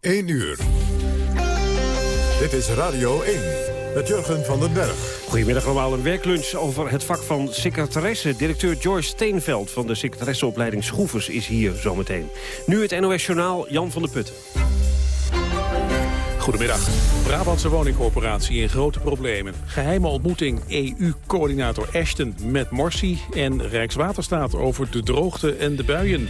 1 uur. Dit is Radio 1 met Jurgen van den Berg. Goedemiddag allemaal, een werklunch over het vak van secretaresse. Directeur Joyce Steenveld van de secretaresseopleiding Schroevers is hier zometeen. Nu het NOS Journaal, Jan van der Putten. Goedemiddag. Brabantse woningcorporatie in grote problemen. Geheime ontmoeting EU-coördinator Ashton met Morsi... en Rijkswaterstaat over de droogte en de buien.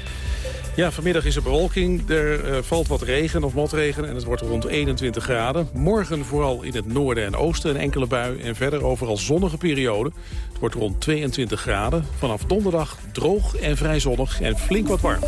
Ja, vanmiddag is er bewolking. Er uh, valt wat regen of motregen en het wordt rond 21 graden. Morgen vooral in het noorden en oosten een enkele bui... en verder overal zonnige periode. Het wordt rond 22 graden. Vanaf donderdag droog en vrij zonnig en flink wat warm.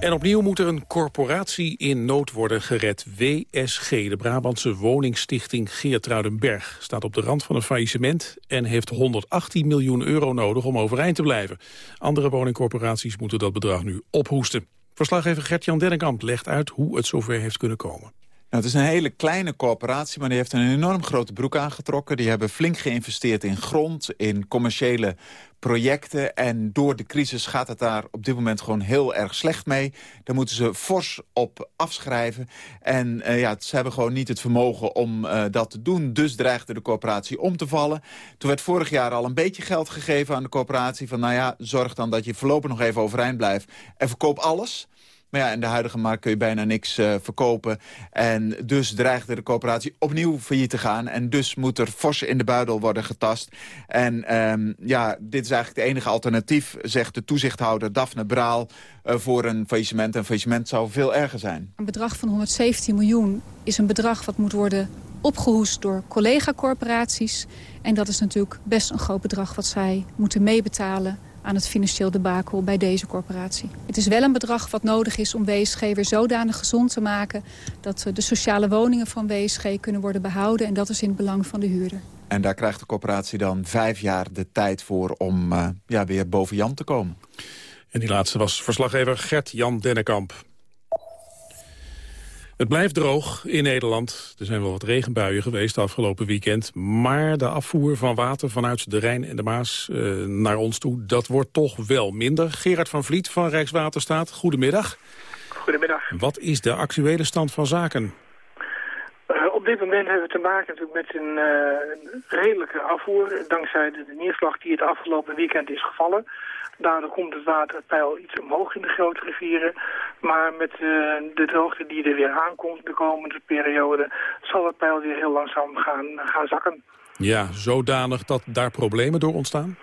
En opnieuw moet er een corporatie in nood worden gered. WSG, de Brabantse woningstichting Geertruidenberg... staat op de rand van een faillissement en heeft 118 miljoen euro nodig om overeind te blijven. Andere woningcorporaties moeten dat bedrag nu ophoesten. Verslaggever Gert-Jan Dennekamp legt uit hoe het zover heeft kunnen komen. Nou, het is een hele kleine corporatie, maar die heeft een enorm grote broek aangetrokken. Die hebben flink geïnvesteerd in grond, in commerciële projecten. En door de crisis gaat het daar op dit moment gewoon heel erg slecht mee. Daar moeten ze fors op afschrijven. En uh, ja, ze hebben gewoon niet het vermogen om uh, dat te doen. Dus dreigde de corporatie om te vallen. Toen werd vorig jaar al een beetje geld gegeven aan de corporatie. Van nou ja, zorg dan dat je voorlopig nog even overeind blijft. En verkoop alles. Maar ja, in de huidige markt kun je bijna niks uh, verkopen. En dus dreigde de coöperatie opnieuw failliet te gaan. En dus moet er fors in de buidel worden getast. En um, ja, dit is eigenlijk het enige alternatief, zegt de toezichthouder Daphne Braal... Uh, voor een faillissement. Een faillissement zou veel erger zijn. Een bedrag van 117 miljoen is een bedrag wat moet worden opgehoest door collega-corporaties. En dat is natuurlijk best een groot bedrag wat zij moeten meebetalen aan het financieel debakel bij deze corporatie. Het is wel een bedrag wat nodig is om WSG weer zodanig gezond te maken... dat eh, de sociale woningen van WSG kunnen worden behouden... en dat is in het belang van de huurder. En daar krijgt de corporatie dan vijf jaar de tijd voor om uh, ja, weer boven Jan te komen. En die laatste was verslaggever Gert-Jan Dennekamp. Het blijft droog in Nederland. Er zijn wel wat regenbuien geweest afgelopen weekend. Maar de afvoer van water vanuit de Rijn en de Maas uh, naar ons toe... dat wordt toch wel minder. Gerard van Vliet van Rijkswaterstaat, goedemiddag. Goedemiddag. Wat is de actuele stand van zaken? Uh, op dit moment hebben we te maken natuurlijk met een, uh, een redelijke afvoer... dankzij de neerslag die het afgelopen weekend is gevallen... Daardoor komt het waterpeil iets omhoog in de grote rivieren. Maar met uh, de droogte die er weer aankomt de komende periode... zal het peil weer heel langzaam gaan, gaan zakken. Ja, zodanig dat daar problemen door ontstaan?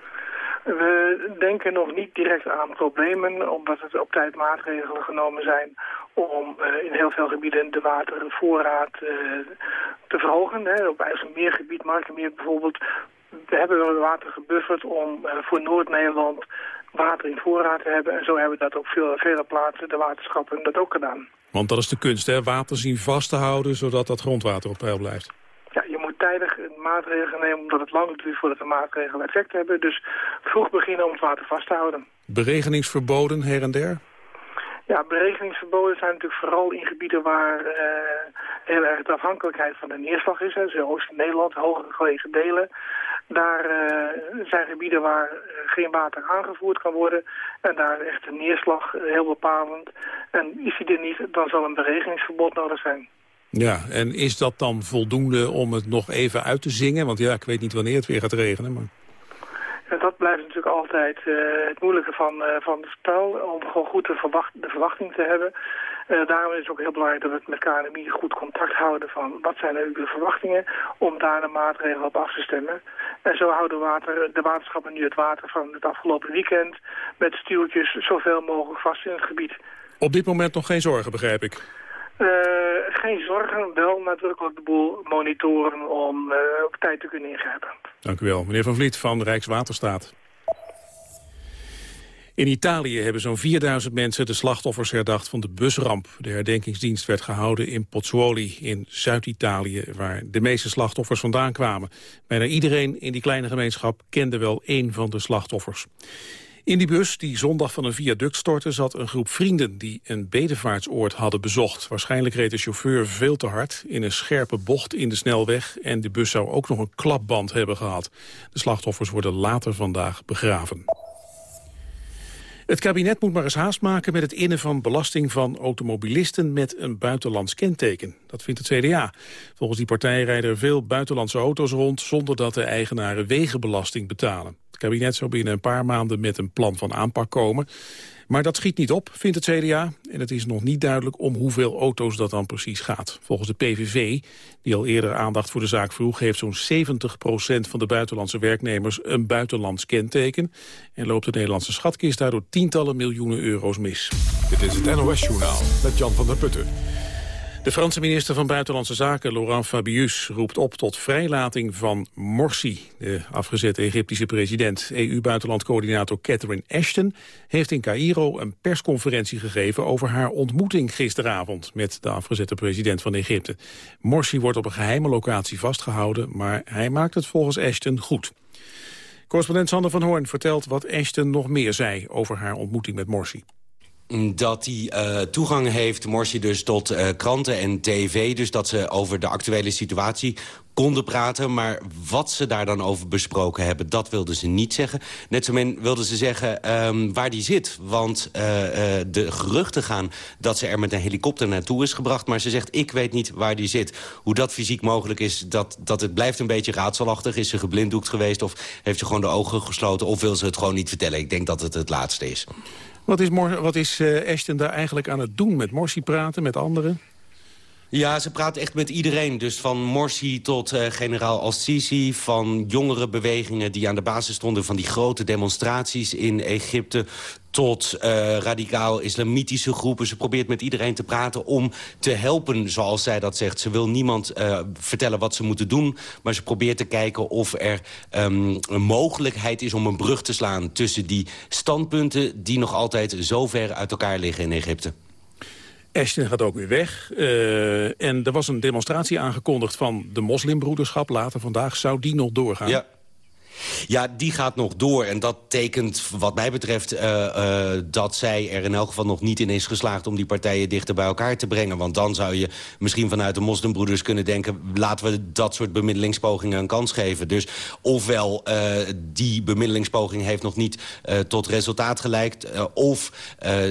We denken nog niet direct aan problemen, omdat het op tijd maatregelen genomen zijn om uh, in heel veel gebieden de watervoorraad uh, te verhogen. Hè. Op IJsselmeergebied, Markenmeer bijvoorbeeld, we hebben water gebufferd om uh, voor Noord-Nederland water in voorraad te hebben. En zo hebben we dat op veel, vele plaatsen, de waterschappen, dat ook gedaan. Want dat is de kunst, hè? Water zien vast te houden, zodat dat grondwater op peil blijft. Ja, je moet tijdig maatregelen nemen, omdat het lang duurt voordat de maatregelen effect hebben. Dus vroeg beginnen om het water vast te houden. Beregeningsverboden her en der? Ja, beregeningsverboden zijn natuurlijk vooral in gebieden waar uh, heel erg de afhankelijkheid van de neerslag is. Zoals Oost-Nederland, hoger gelegen delen. Daar uh, zijn gebieden waar geen water aangevoerd kan worden. En daar is echt de neerslag heel bepalend. En is die er niet, dan zal een beregeningsverbod nodig zijn. Ja, en is dat dan voldoende om het nog even uit te zingen? Want ja, ik weet niet wanneer het weer gaat regenen. Maar... En dat blijft natuurlijk altijd uh, het moeilijke van, uh, van het spel, om gewoon goed de, verwacht, verwachting te hebben. Uh, daarom is het ook heel belangrijk dat we met KNMI goed contact houden van wat zijn nu de verwachtingen, om daar de maatregelen op af te stemmen. En zo houden water, de waterschappen nu het water van het afgelopen weekend met stuwtjes zoveel mogelijk vast in het gebied. Op dit moment nog geen zorgen, begrijp ik? Uh, geen zorgen, wel nadrukkelijk de boel monitoren om uh, op tijd te kunnen ingrijpen. Dank u wel. Meneer Van Vliet van Rijkswaterstaat. In Italië hebben zo'n 4000 mensen de slachtoffers herdacht van de busramp. De herdenkingsdienst werd gehouden in Pozzuoli in Zuid-Italië... waar de meeste slachtoffers vandaan kwamen. Bijna iedereen in die kleine gemeenschap kende wel één van de slachtoffers. In die bus, die zondag van een viaduct stortte, zat een groep vrienden die een bedevaartsoord hadden bezocht. Waarschijnlijk reed de chauffeur veel te hard in een scherpe bocht in de snelweg en de bus zou ook nog een klapband hebben gehad. De slachtoffers worden later vandaag begraven. Het kabinet moet maar eens haast maken met het innen van belasting van automobilisten met een buitenlands kenteken. Dat vindt het CDA. Volgens die partij rijden er veel buitenlandse auto's rond zonder dat de eigenaren wegenbelasting betalen. Het kabinet zou binnen een paar maanden met een plan van aanpak komen. Maar dat schiet niet op, vindt het CDA. En het is nog niet duidelijk om hoeveel auto's dat dan precies gaat. Volgens de PVV, die al eerder aandacht voor de zaak vroeg... heeft zo'n 70% van de buitenlandse werknemers een buitenlands kenteken. En loopt de Nederlandse schatkist daardoor tientallen miljoenen euro's mis. Dit is het NOS Journaal met Jan van der Putten. De Franse minister van Buitenlandse Zaken, Laurent Fabius, roept op tot vrijlating van Morsi. De afgezette Egyptische president, EU-buitenlandcoördinator Catherine Ashton, heeft in Cairo een persconferentie gegeven over haar ontmoeting gisteravond met de afgezette president van Egypte. Morsi wordt op een geheime locatie vastgehouden, maar hij maakt het volgens Ashton goed. Correspondent Sander van Hoorn vertelt wat Ashton nog meer zei over haar ontmoeting met Morsi dat hij uh, toegang heeft, Morsi dus, tot uh, kranten en tv. Dus dat ze over de actuele situatie konden praten. Maar wat ze daar dan over besproken hebben, dat wilden ze niet zeggen. Net zo min wilden ze zeggen um, waar die zit. Want uh, de geruchten gaan dat ze er met een helikopter naartoe is gebracht. Maar ze zegt, ik weet niet waar die zit. Hoe dat fysiek mogelijk is, dat, dat het blijft een beetje raadselachtig. Is ze geblinddoekt geweest of heeft ze gewoon de ogen gesloten... of wil ze het gewoon niet vertellen? Ik denk dat het het laatste is. Wat is, wat is uh, Ashton daar eigenlijk aan het doen? Met Morsi praten, met anderen? Ja, ze praat echt met iedereen. Dus van Morsi tot uh, generaal Al-Sisi... van jongere bewegingen die aan de basis stonden... van die grote demonstraties in Egypte tot uh, radicaal-islamitische groepen. Ze probeert met iedereen te praten om te helpen, zoals zij dat zegt. Ze wil niemand uh, vertellen wat ze moeten doen... maar ze probeert te kijken of er um, een mogelijkheid is om een brug te slaan... tussen die standpunten die nog altijd zo ver uit elkaar liggen in Egypte. Ashton gaat ook weer weg. Uh, en er was een demonstratie aangekondigd van de moslimbroederschap. Later vandaag zou die nog doorgaan. Ja. Ja, die gaat nog door. En dat tekent wat mij betreft uh, uh, dat zij er in elk geval nog niet in is geslaagd... om die partijen dichter bij elkaar te brengen. Want dan zou je misschien vanuit de moslimbroeders kunnen denken... laten we dat soort bemiddelingspogingen een kans geven. Dus ofwel uh, die bemiddelingspoging heeft nog niet tot resultaat geleid... of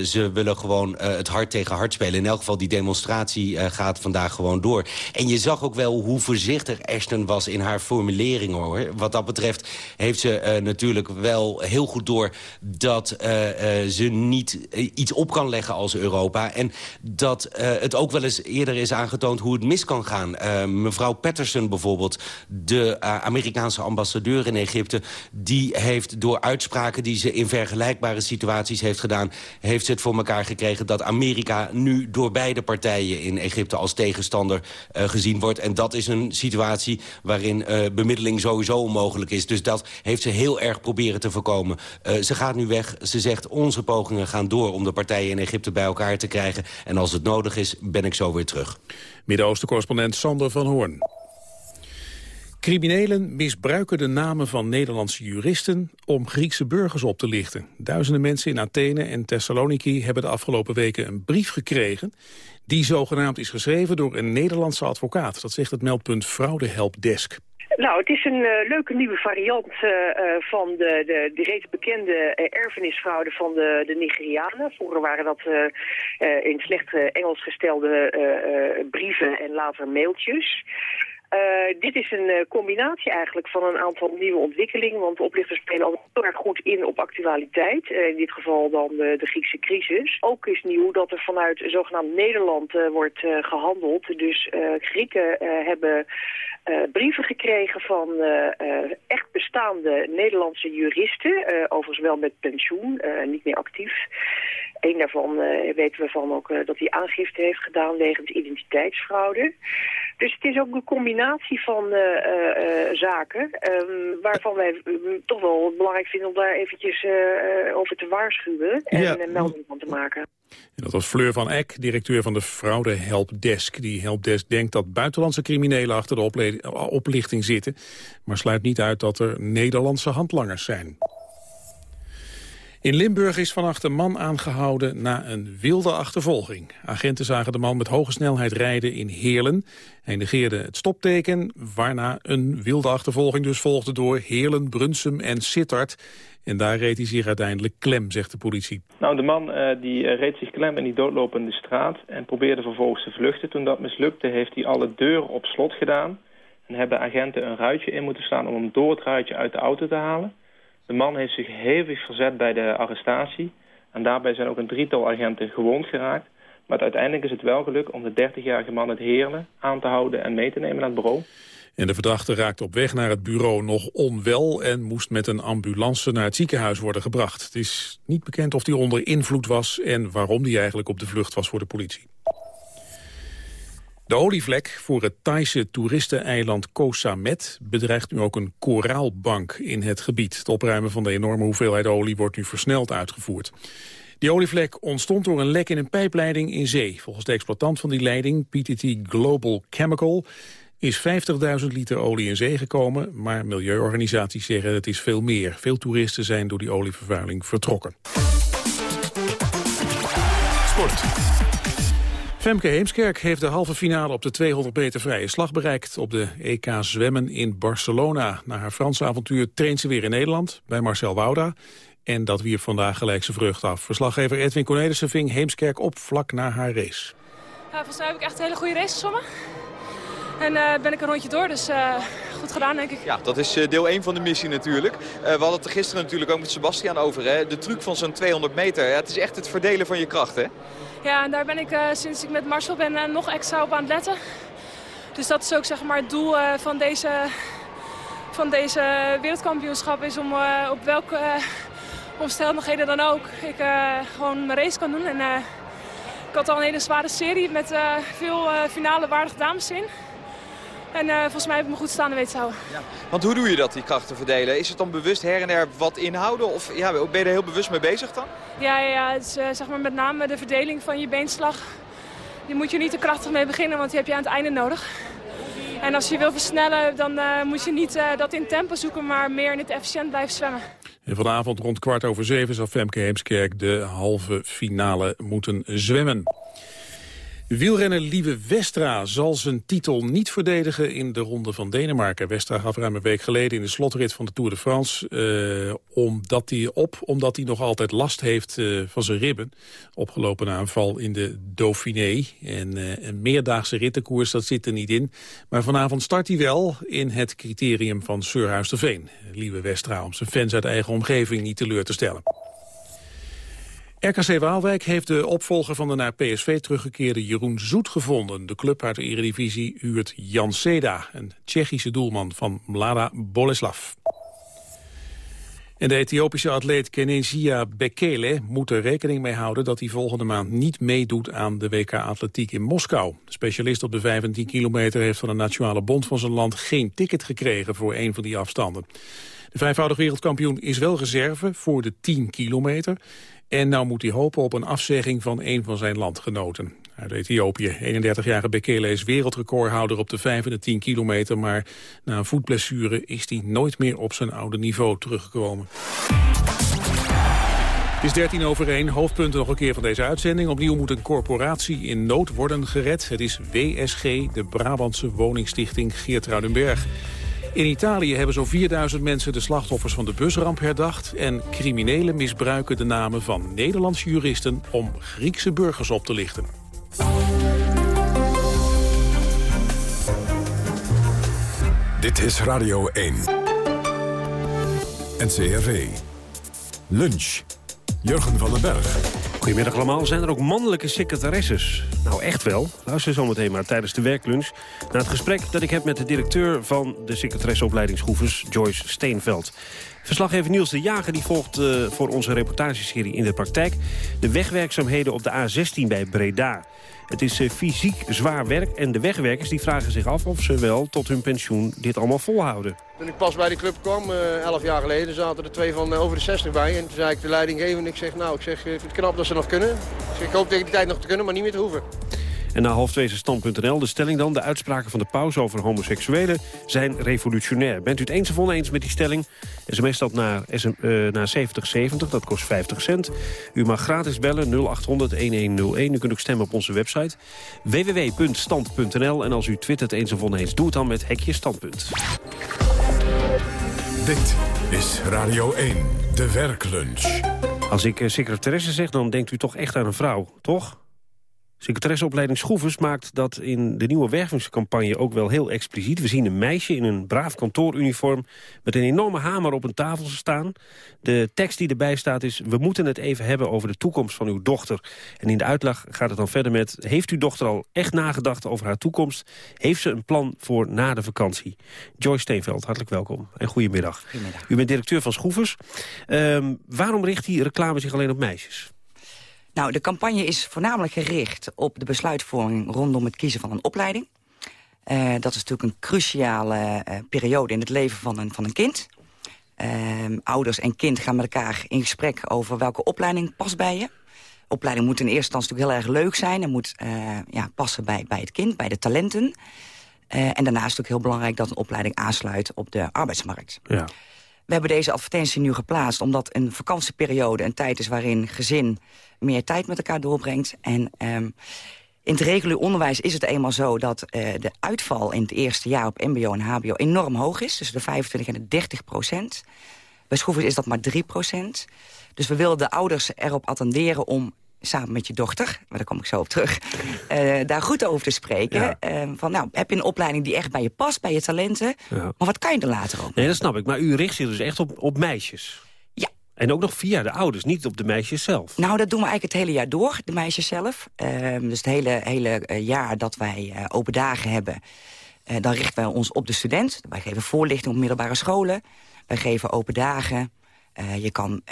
ze willen gewoon het hart tegen hart spelen. In elk geval, die demonstratie gaat vandaag gewoon door. En je zag ook wel hoe voorzichtig Ashton was in haar formulering, hoor. Wat dat betreft heeft ze uh, natuurlijk wel heel goed door... dat uh, uh, ze niet iets op kan leggen als Europa. En dat het ook wel eens eerder is aangetoond hoe het mis kan gaan. mevrouw Patterson bijvoorbeeld, de Amerikaanse ambassadeur in Egypte... die heeft door uitspraken die ze in vergelijkbare situaties heeft gedaan... heeft ze het voor elkaar gekregen dat Amerika nu door beide partijen in Egypte... als tegenstander gezien wordt. En dat is een situatie waarin bemiddeling sowieso onmogelijk is. Dus dat heeft ze heel erg proberen te voorkomen. Uh, ze gaat nu weg. Ze zegt onze pogingen gaan door om de partijen in Egypte bij elkaar te krijgen. En als het nodig is, ben ik zo weer terug. Midden-Oosten-correspondent Sander van Hoorn. Criminelen misbruiken de namen van Nederlandse juristen om Griekse burgers op te lichten. Duizenden mensen in Athene en Thessaloniki hebben de afgelopen weken een brief gekregen die zogenaamd is geschreven door een Nederlandse advocaat. Dat zegt het meldpunt Fraudehelpdesk. Nou, het is een uh, leuke nieuwe variant uh, van de, de, de reeds bekende erfenisfraude van de, de Nigerianen. Vroeger waren dat in slecht Engels gestelde brieven en later mailtjes. Uh, dit is een uh, combinatie eigenlijk van een aantal nieuwe ontwikkelingen, want oplichters spelen al heel erg goed in op actualiteit. Uh, in dit geval dan de, de, Griekse crisis. Ook is nieuw dat er vanuit zogenaamd Nederland wordt gehandeld. Dus Grieken hebben brieven gekregen van echt bestaande Nederlandse juristen, overigens wel met pensioen, niet meer actief. Eén daarvan weten we van ook dat hij aangifte heeft gedaan wegens identiteitsfraude. Dus het is ook een combinatie van uh, uh, zaken... Um, waarvan wij um, toch wel belangrijk vinden om daar eventjes over te waarschuwen... en een melding van te maken. En dat was Fleur van Eck, directeur van de Fraude Helpdesk. Die Helpdesk denkt dat buitenlandse criminelen achter de oplichting zitten... maar sluit niet uit dat er Nederlandse handlangers zijn. In Limburg is vannacht een man aangehouden na een wilde achtervolging. Agenten zagen de man met hoge snelheid rijden in Heerlen. Hij negeerde het stopteken, waarna een wilde achtervolging dus volgde door Heerlen, Brunsum en Sittard. En daar reed hij zich uiteindelijk klem, zegt de politie. Nou, de man uh, die uh, reed zich klem in die doodlopende straat en probeerde vervolgens te vluchten. Toen dat mislukte heeft hij alle deuren op slot gedaan. En hebben agenten een ruitje in moeten staan om hem door het ruitje uit de auto te halen. De man heeft zich hevig verzet bij de arrestatie. En daarbij zijn ook een drietal agenten gewond geraakt. Maar uiteindelijk is het wel gelukt om de 30-jarige man het Heerlen aan te houden en mee te nemen naar het bureau. En de verdachte raakte op weg naar het bureau nog onwel... en moest met een ambulance naar het ziekenhuis worden gebracht. Het is niet bekend of hij onder invloed was... en waarom hij eigenlijk op de vlucht was voor de politie. De olievlek voor het Thaise toeristeneiland Koh Samet bedreigt nu ook een koraalbank in het gebied. Het opruimen van de enorme hoeveelheid olie wordt nu versneld uitgevoerd. Die olievlek ontstond door een lek in een pijpleiding in zee. Volgens de exploitant van die leiding, PTT Global Chemical, is 50.000 liter olie in zee gekomen, maar milieuorganisaties zeggen het is veel meer. Veel toeristen zijn door die olievervuiling vertrokken. Sport. Femke Heemskerk heeft de halve finale op de 200 meter vrije slag bereikt op de EK zwemmen in Barcelona. Na haar Franse avontuur traint ze weer in Nederland bij Marcel Wouda. En dat wierp vandaag gelijk zijn vrucht af. Verslaggever Edwin Cornelissen ving Heemskerk op vlak na haar race. Ja, volgens mij heb ik echt een hele goede race gezwommen. En uh, ben ik een rondje door, dus uh, goed gedaan denk ik. Ja, dat is uh, deel 1 van de missie natuurlijk. we hadden het er gisteren natuurlijk ook met Sebastian over. Hè? De truc van zo'n 200 meter, ja, het is echt het verdelen van je kracht hè? Ja, en daar ben ik sinds ik met Marcel ben nog extra op aan het letten. Dus dat is ook zeg maar het doel van, deze, van deze wereldkampioenschap. Is om op welke omstandigheden dan ook ik gewoon mijn race kan doen. En, ik had al een hele zware serie met veel finale waardige dames in. En uh, volgens mij heb ik me goed staande weten te houden. Ja. Want hoe doe je dat, die krachten verdelen? Is het dan bewust her en der wat inhouden? Of ja, ben je er heel bewust mee bezig dan? Ja, ja, ja het is uh, zeg maar met name de verdeling van je beenslag. Die moet je niet te krachtig mee beginnen, want die heb je aan het einde nodig. En als je wil versnellen, dan uh, moet je niet dat in tempo zoeken, maar meer in het efficiënt blijven zwemmen. En vanavond rond kwart over zeven zal Femke Heemskerk de halve finale moeten zwemmen. Wielrenner Lieve Westra zal zijn titel niet verdedigen in de Ronde van Denemarken. Westra gaf ruim een week geleden in de slotrit van de Tour de France uh, omdat hij op, omdat hij nog altijd last heeft uh, van zijn ribben. Opgelopen aanval in de Dauphiné. En uh, een meerdaagse rittenkoers, dat zit er niet in. Maar vanavond start hij wel in het criterium van Surhuis Lieve Westra, om zijn fans uit eigen omgeving niet teleur te stellen. RKC Waalwijk heeft de opvolger van de naar PSV teruggekeerde Jeroen Zoet gevonden. De club uit de Eredivisie huurt Jan Seda, een Tsjechische doelman van Mlada Boleslav. En de Ethiopische atleet Kenezia Bekele moet er rekening mee houden dat hij volgende maand niet meedoet aan de WK Atletiek in Moskou. De specialist op de 15 kilometer heeft van de Nationale Bond van zijn land geen ticket gekregen voor een van die afstanden. De vijfvoudig wereldkampioen is wel reserve voor de 10 kilometer. En nou moet hij hopen op een afzegging van een van zijn landgenoten. Uit Ethiopië. 31-jarige Bekele is wereldrecordhouder op de 5 en de 10 kilometer... maar na een voetblessure is hij nooit meer op zijn oude niveau teruggekomen. Het is 13 over 1. Hoofdpunten nog een keer van deze uitzending. Opnieuw moet een corporatie in nood worden gered. Het is WSG, de Brabantse woningstichting Geert Ruidenberg. In Italië hebben zo'n 4000 mensen de slachtoffers van de busramp herdacht... en criminelen misbruiken de namen van Nederlandse juristen... om Griekse burgers op te lichten. Dit is Radio 1. NCRV. Lunch. Jurgen van den Berg. Goedemiddag allemaal. Zijn er ook mannelijke secretaresses? Nou, echt wel. Luister zo meteen maar tijdens de werklunch... naar het gesprek dat ik heb met de directeur van de secretaresseopleiding Schroevers, Joyce Steenveld. Verslaggever Niels de Jager die volgt uh, voor onze reportageserie in de praktijk... de wegwerkzaamheden op de A16 bij Breda. Het is uh, fysiek zwaar werk en de wegwerkers die vragen zich af... of ze wel tot hun pensioen dit allemaal volhouden. Toen ik pas bij de club kwam, uh, elf jaar geleden, zaten er twee van over de 60 bij. En toen zei ik de leidinggevende, ik zeg, nou, ik zeg, ik vind het knap dat ze nog kunnen. Ik, zeg, ik hoop tegen die tijd nog te kunnen, maar niet meer te hoeven. En na half twee is stand.nl. De stelling dan, de uitspraken van de paus over homoseksuelen zijn revolutionair. Bent u het eens of oneens met die stelling? SMS dat naar, SM, uh, naar 7070, dat kost 50 cent. U mag gratis bellen 0800-1101. U kunt ook stemmen op onze website www.stand.nl. En als u twittert eens of oneens, doe het dan met hekje standpunt. Dit is Radio 1, de werklunch. Als ik uh, secretaresse zeg, dan denkt u toch echt aan een vrouw, toch? Secretaresseopleiding Schroevers maakt dat in de nieuwe wervingscampagne ook wel heel expliciet. We zien een meisje in een braaf kantooruniform met een enorme hamer op een tafel staan. De tekst die erbij staat is, we moeten het even hebben over de toekomst van uw dochter. En in de uitleg gaat het dan verder met, heeft uw dochter al echt nagedacht over haar toekomst? Heeft ze een plan voor na de vakantie? Joyce Steenveld, hartelijk welkom en goedemiddag. Goedemiddag. U bent directeur van Schroevers. Um, waarom richt die reclame zich alleen op meisjes? Nou, de campagne is voornamelijk gericht op de besluitvorming rondom het kiezen van een opleiding. Uh, dat is natuurlijk een cruciale uh, periode in het leven van een, van een kind. Uh, ouders en kind gaan met elkaar in gesprek over welke opleiding past bij je. Opleiding moet in eerste instantie heel erg leuk zijn. en moet ja, passen bij, bij het kind, bij de talenten. en daarnaast is het natuurlijk heel belangrijk dat een opleiding aansluit op de arbeidsmarkt. Ja. We hebben deze advertentie nu geplaatst omdat een vakantieperiode een tijd is waarin gezin meer tijd met elkaar doorbrengt. En um, in het regulier onderwijs is het eenmaal zo dat uh, de uitval in het eerste jaar op mbo en hbo enorm hoog is. Tussen de 25 en de 30 procent. Bij Schroevers is dat maar 3 procent. Dus we willen de ouders erop attenderen om samen met je dochter, maar daar kom ik zo op terug... Uh, daar goed over te spreken. Ja. Uh, van, nou, heb je een opleiding die echt bij je past, bij je talenten... Ja. maar wat kan je er later op? Nee, dat snap ik. Maar u richt zich dus echt op, op meisjes? Ja. En ook nog via de ouders, niet op de meisjes zelf? Nou, dat doen we eigenlijk het hele jaar door, de meisjes zelf. Uh, dus het hele, hele jaar dat wij open dagen hebben... dan richten wij ons op de student. Wij geven voorlichting op middelbare scholen. Wij geven open dagen. je kan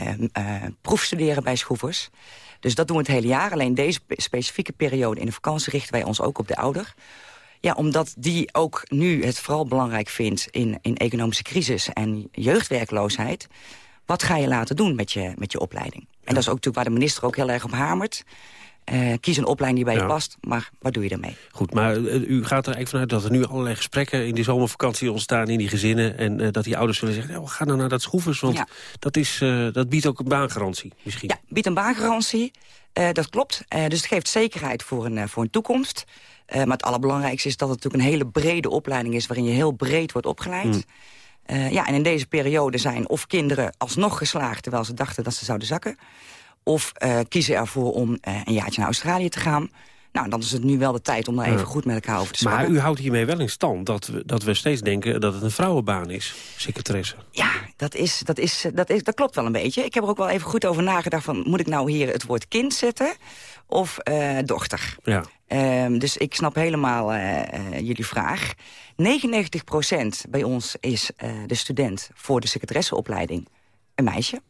proefstuderen bij schroevers. Dus dat doen we het hele jaar. Alleen deze specifieke periode in de vakantie richten wij ons ook op de ouder. Ja, omdat die ook nu het vooral belangrijk vindt in, in economische crisis en jeugdwerkloosheid. Wat ga je laten doen met je, met je opleiding? En dat is ook natuurlijk waar de minister ook heel erg op hamert. Uh, kies een opleiding die bij je past, maar wat doe je ermee? Goed, maar uh, u gaat er eigenlijk vanuit dat er nu allerlei gesprekken... in die zomervakantie ontstaan in die gezinnen... en uh, dat die ouders zullen zeggen, nou, ga dan naar dat schroevers... want ja. dat, is, dat biedt ook een baangarantie misschien. Ja, biedt een baangarantie, dat klopt. dus het geeft zekerheid voor een, voor een toekomst. maar het allerbelangrijkste is dat het natuurlijk een hele brede opleiding is... waarin je heel breed wordt opgeleid... Mm. ja, en in deze periode zijn of kinderen alsnog geslaagd... terwijl ze dachten dat ze zouden zakken... Of uh, kiezen ervoor om uh, een jaartje naar Australië te gaan. Nou, dan is het nu wel de tijd om daar even goed met elkaar over te spreken. Maar u houdt hiermee wel in stand dat we, dat we steeds denken dat het een vrouwenbaan is, secretaresse. Ja, dat, is, dat, is, dat, is, dat klopt wel een beetje. Ik heb er ook wel even goed over nagedacht van... moet ik nou hier het woord kind zetten of uh, dochter? Ja. Um, dus ik snap helemaal jullie vraag. 99% bij ons is de student voor de secretaresseopleiding een meisje.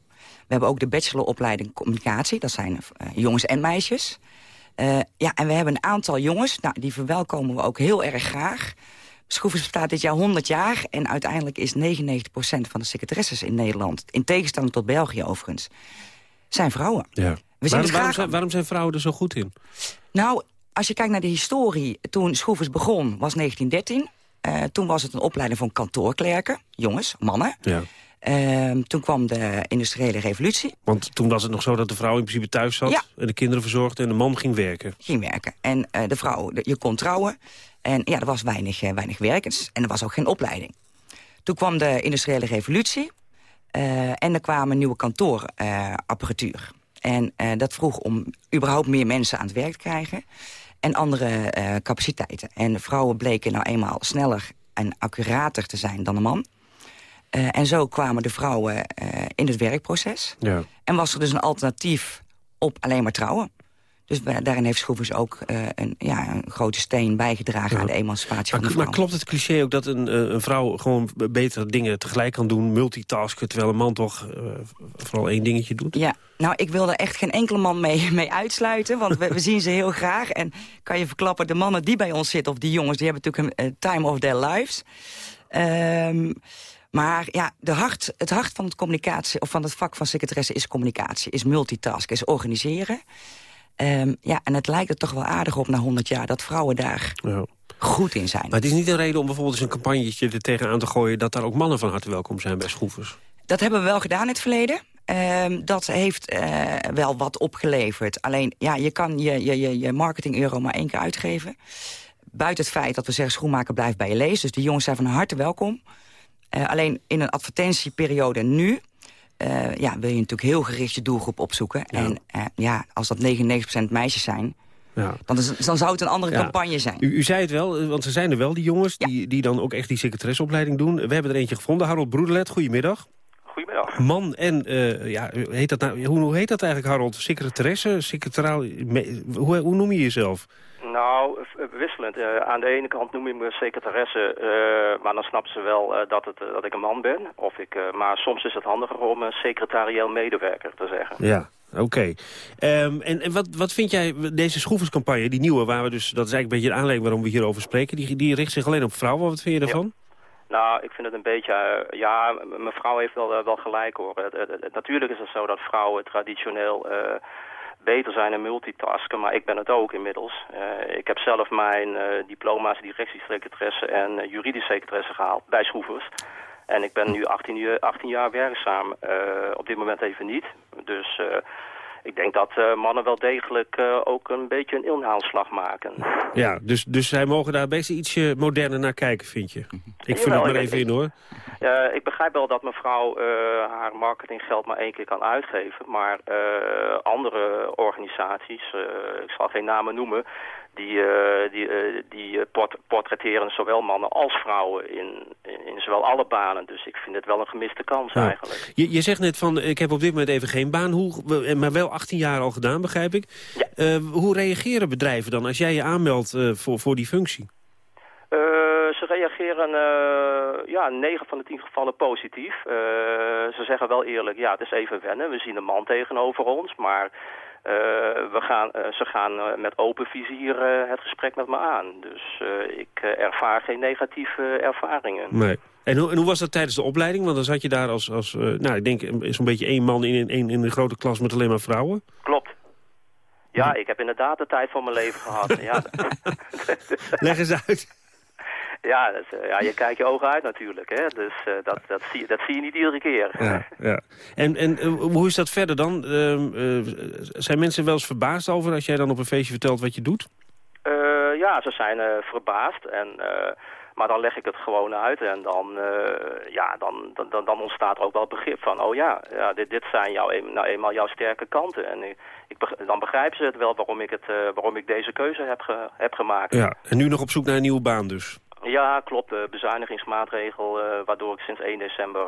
We hebben ook de bacheloropleiding communicatie. Dat zijn uh, jongens en meisjes. Uh, ja, en we hebben een aantal jongens. Nou, die verwelkomen we ook heel erg graag. Schroevers bestaat dit jaar 100 jaar. En uiteindelijk is 99% van de secretaresses in Nederland... in tegenstelling tot België overigens, zijn vrouwen. Ja. We waarom, waarom, zijn, waarom zijn vrouwen er zo goed in? Nou, als je kijkt naar de historie... toen Schroevers begon, was 1913. Uh, toen was het een opleiding van kantoorklerken. Jongens, mannen. Ja. Uh, toen kwam de industriële revolutie. Want toen was het nog zo dat de vrouw in principe thuis zat... Ja. en de kinderen verzorgde en de man ging werken. Ging werken. En uh, de vrouw, de, je kon trouwen. En ja, er was weinig, uh, weinig werk en er was ook geen opleiding. Toen kwam de industriële revolutie. Uh, en er kwamen nieuwe kantoorapparatuur. en dat vroeg om überhaupt meer mensen aan het werk te krijgen. En andere capaciteiten. En vrouwen bleken nou eenmaal sneller en accurater te zijn dan een man. Uh, en zo kwamen de vrouwen uh, in het werkproces. Ja. En was er dus een alternatief op alleen maar trouwen. Dus daarin heeft Schroevers ook uh, een, ja, een grote steen bijgedragen ja. aan de emancipatie maar, van de vrouw. Maar klopt het cliché ook dat een, een vrouw gewoon betere dingen tegelijk kan doen... multitasken, terwijl een man toch vooral één dingetje doet? Ja, nou, ik wil er echt geen enkele man mee, mee uitsluiten. Want we, we, zien ze heel graag. En kan je verklappen, de mannen die bij ons zitten... of die jongens, die hebben natuurlijk een time of their lives... Um, maar ja, de hart, het hart van het communicatie of van het vak van secretaresse is communicatie, is multitasken, is organiseren. Ehm, ja, en het lijkt er toch wel aardig op na 100 jaar dat vrouwen daar Ja. goed in zijn. Maar het is niet een reden om bijvoorbeeld eens een campagnetje er tegenaan te gooien... dat daar ook mannen van harte welkom zijn bij schroevers. Dat hebben we wel gedaan in het verleden. Ehm, dat heeft eh, wel wat opgeleverd. Alleen, ja, je kan je, je, je, je marketing euro maar één keer uitgeven. Buiten het feit dat we zeggen schoenmaker blijft bij je lees. Dus de jongens zijn van harte welkom. Eh, alleen in een advertentieperiode nu... eh, ja, wil je natuurlijk heel gericht je doelgroep opzoeken. En eh, ja, als dat 99% meisjes zijn... Ja. Dan, is, dan zou het een andere Ja. campagne zijn. U, u zei het wel, want er zijn er wel, die jongens... Die, die dan ook echt die secretaresseopleiding doen. We hebben er eentje gevonden, Harold Broederlet. Goedemiddag. Goedemiddag. Man en, eh, ja, heet dat nou, hoe, hoe heet dat eigenlijk, Harold? Secretaresse? Secretaraal? hoe, hoe noem je jezelf? Nou, v- wisselend. Eh, aan de ene kant noem je me secretaresse, eh, maar dan snappen ze wel eh, dat, het, eh, dat ik een man ben. Of ik, eh, maar soms is het handiger om een secretarieel medewerker te zeggen. Ja, oké. Ehm, en en wat, wat vind jij, deze schroeverscampagne, die nieuwe... waar we dus, dat is eigenlijk een beetje de aanleiding waarom we hierover spreken... die, die richt zich alleen op vrouwen. Wat vind je daarvan? Nou, ik vind het een beetje... eh, ja, m- mevrouw heeft wel, eh, wel gelijk hoor. Natuurlijk is het zo dat vrouwen traditioneel eh, beter zijn in multitasken, maar ik ben het ook inmiddels. Eh, ik heb zelf mijn eh, diploma's directiesecretaresse en eh, juridisch secretaresse gehaald bij Schroevers. En ik ben nu 18, jaar- 18 jaar werkzaam. Op dit moment even niet. Dus ik denk dat eh, mannen wel degelijk eh, ook een beetje een inhaalslag maken. Ja, dus, dus zij mogen daar best ietsje moderner naar kijken, vind je? Ik vul het maar ik- even in, hoor. Eh, ik begrijp wel dat mevrouw haar marketinggeld maar één keer kan uitgeven. Maar andere organisaties, ik zal geen namen noemen... die, eh, die, eh, die eh, port portretteren zowel mannen als vrouwen in, in, in zowel alle banen. Dus ik vind het wel een gemiste kans Ja. eigenlijk. Je, je zegt net van, ik heb op dit moment even geen baan, hoe, maar wel 18 jaar al gedaan, begrijp ik. Hoe reageren bedrijven dan als jij je aanmeldt voor, voor die functie? Ze reageren eh, ja, 9 van de 10 gevallen positief. Ze zeggen wel eerlijk, ja, het is even wennen. We zien een man tegenover ons, maar eh, we gaan, eh, ze gaan eh, met open vizier het gesprek met me aan. Dus ik ervaar geen negatieve ervaringen. Nee. En hoe, en hoe was dat tijdens de opleiding? Want dan zat je daar als, als nou, ik denk zo'n beetje één man in, in, in een grote klas met alleen maar vrouwen. Klopt. Ja, ik heb inderdaad de tijd van mijn leven gehad. ja, Leg eens uit. Ja, dat eh, ja, je kijkt je ogen uit natuurlijk. Hè? Dus eh, dat, dat, zie, dat zie je niet iedere keer. Ja, ja. En, en eh, hoe is dat verder dan? Ehm, eh, zijn mensen wel eens verbaasd over als jij dan op een feestje vertelt wat je doet? Ja, ze zijn verbaasd. En, maar dan leg ik het gewoon uit. En dan, eh, ja, dan, dan, dan, ontstaat ook wel begrip van... oh ja, ja dit, dit zijn jouw, nou eenmaal jouw sterke kanten. En ik, dan begrijpen ze het wel waarom ik, het, waarom ik deze keuze heb, ge- heb gemaakt. Ja. En nu nog op zoek naar een nieuwe baan dus? Ja, klopt. De bezuinigingsmaatregel eh, waardoor ik sinds 1 december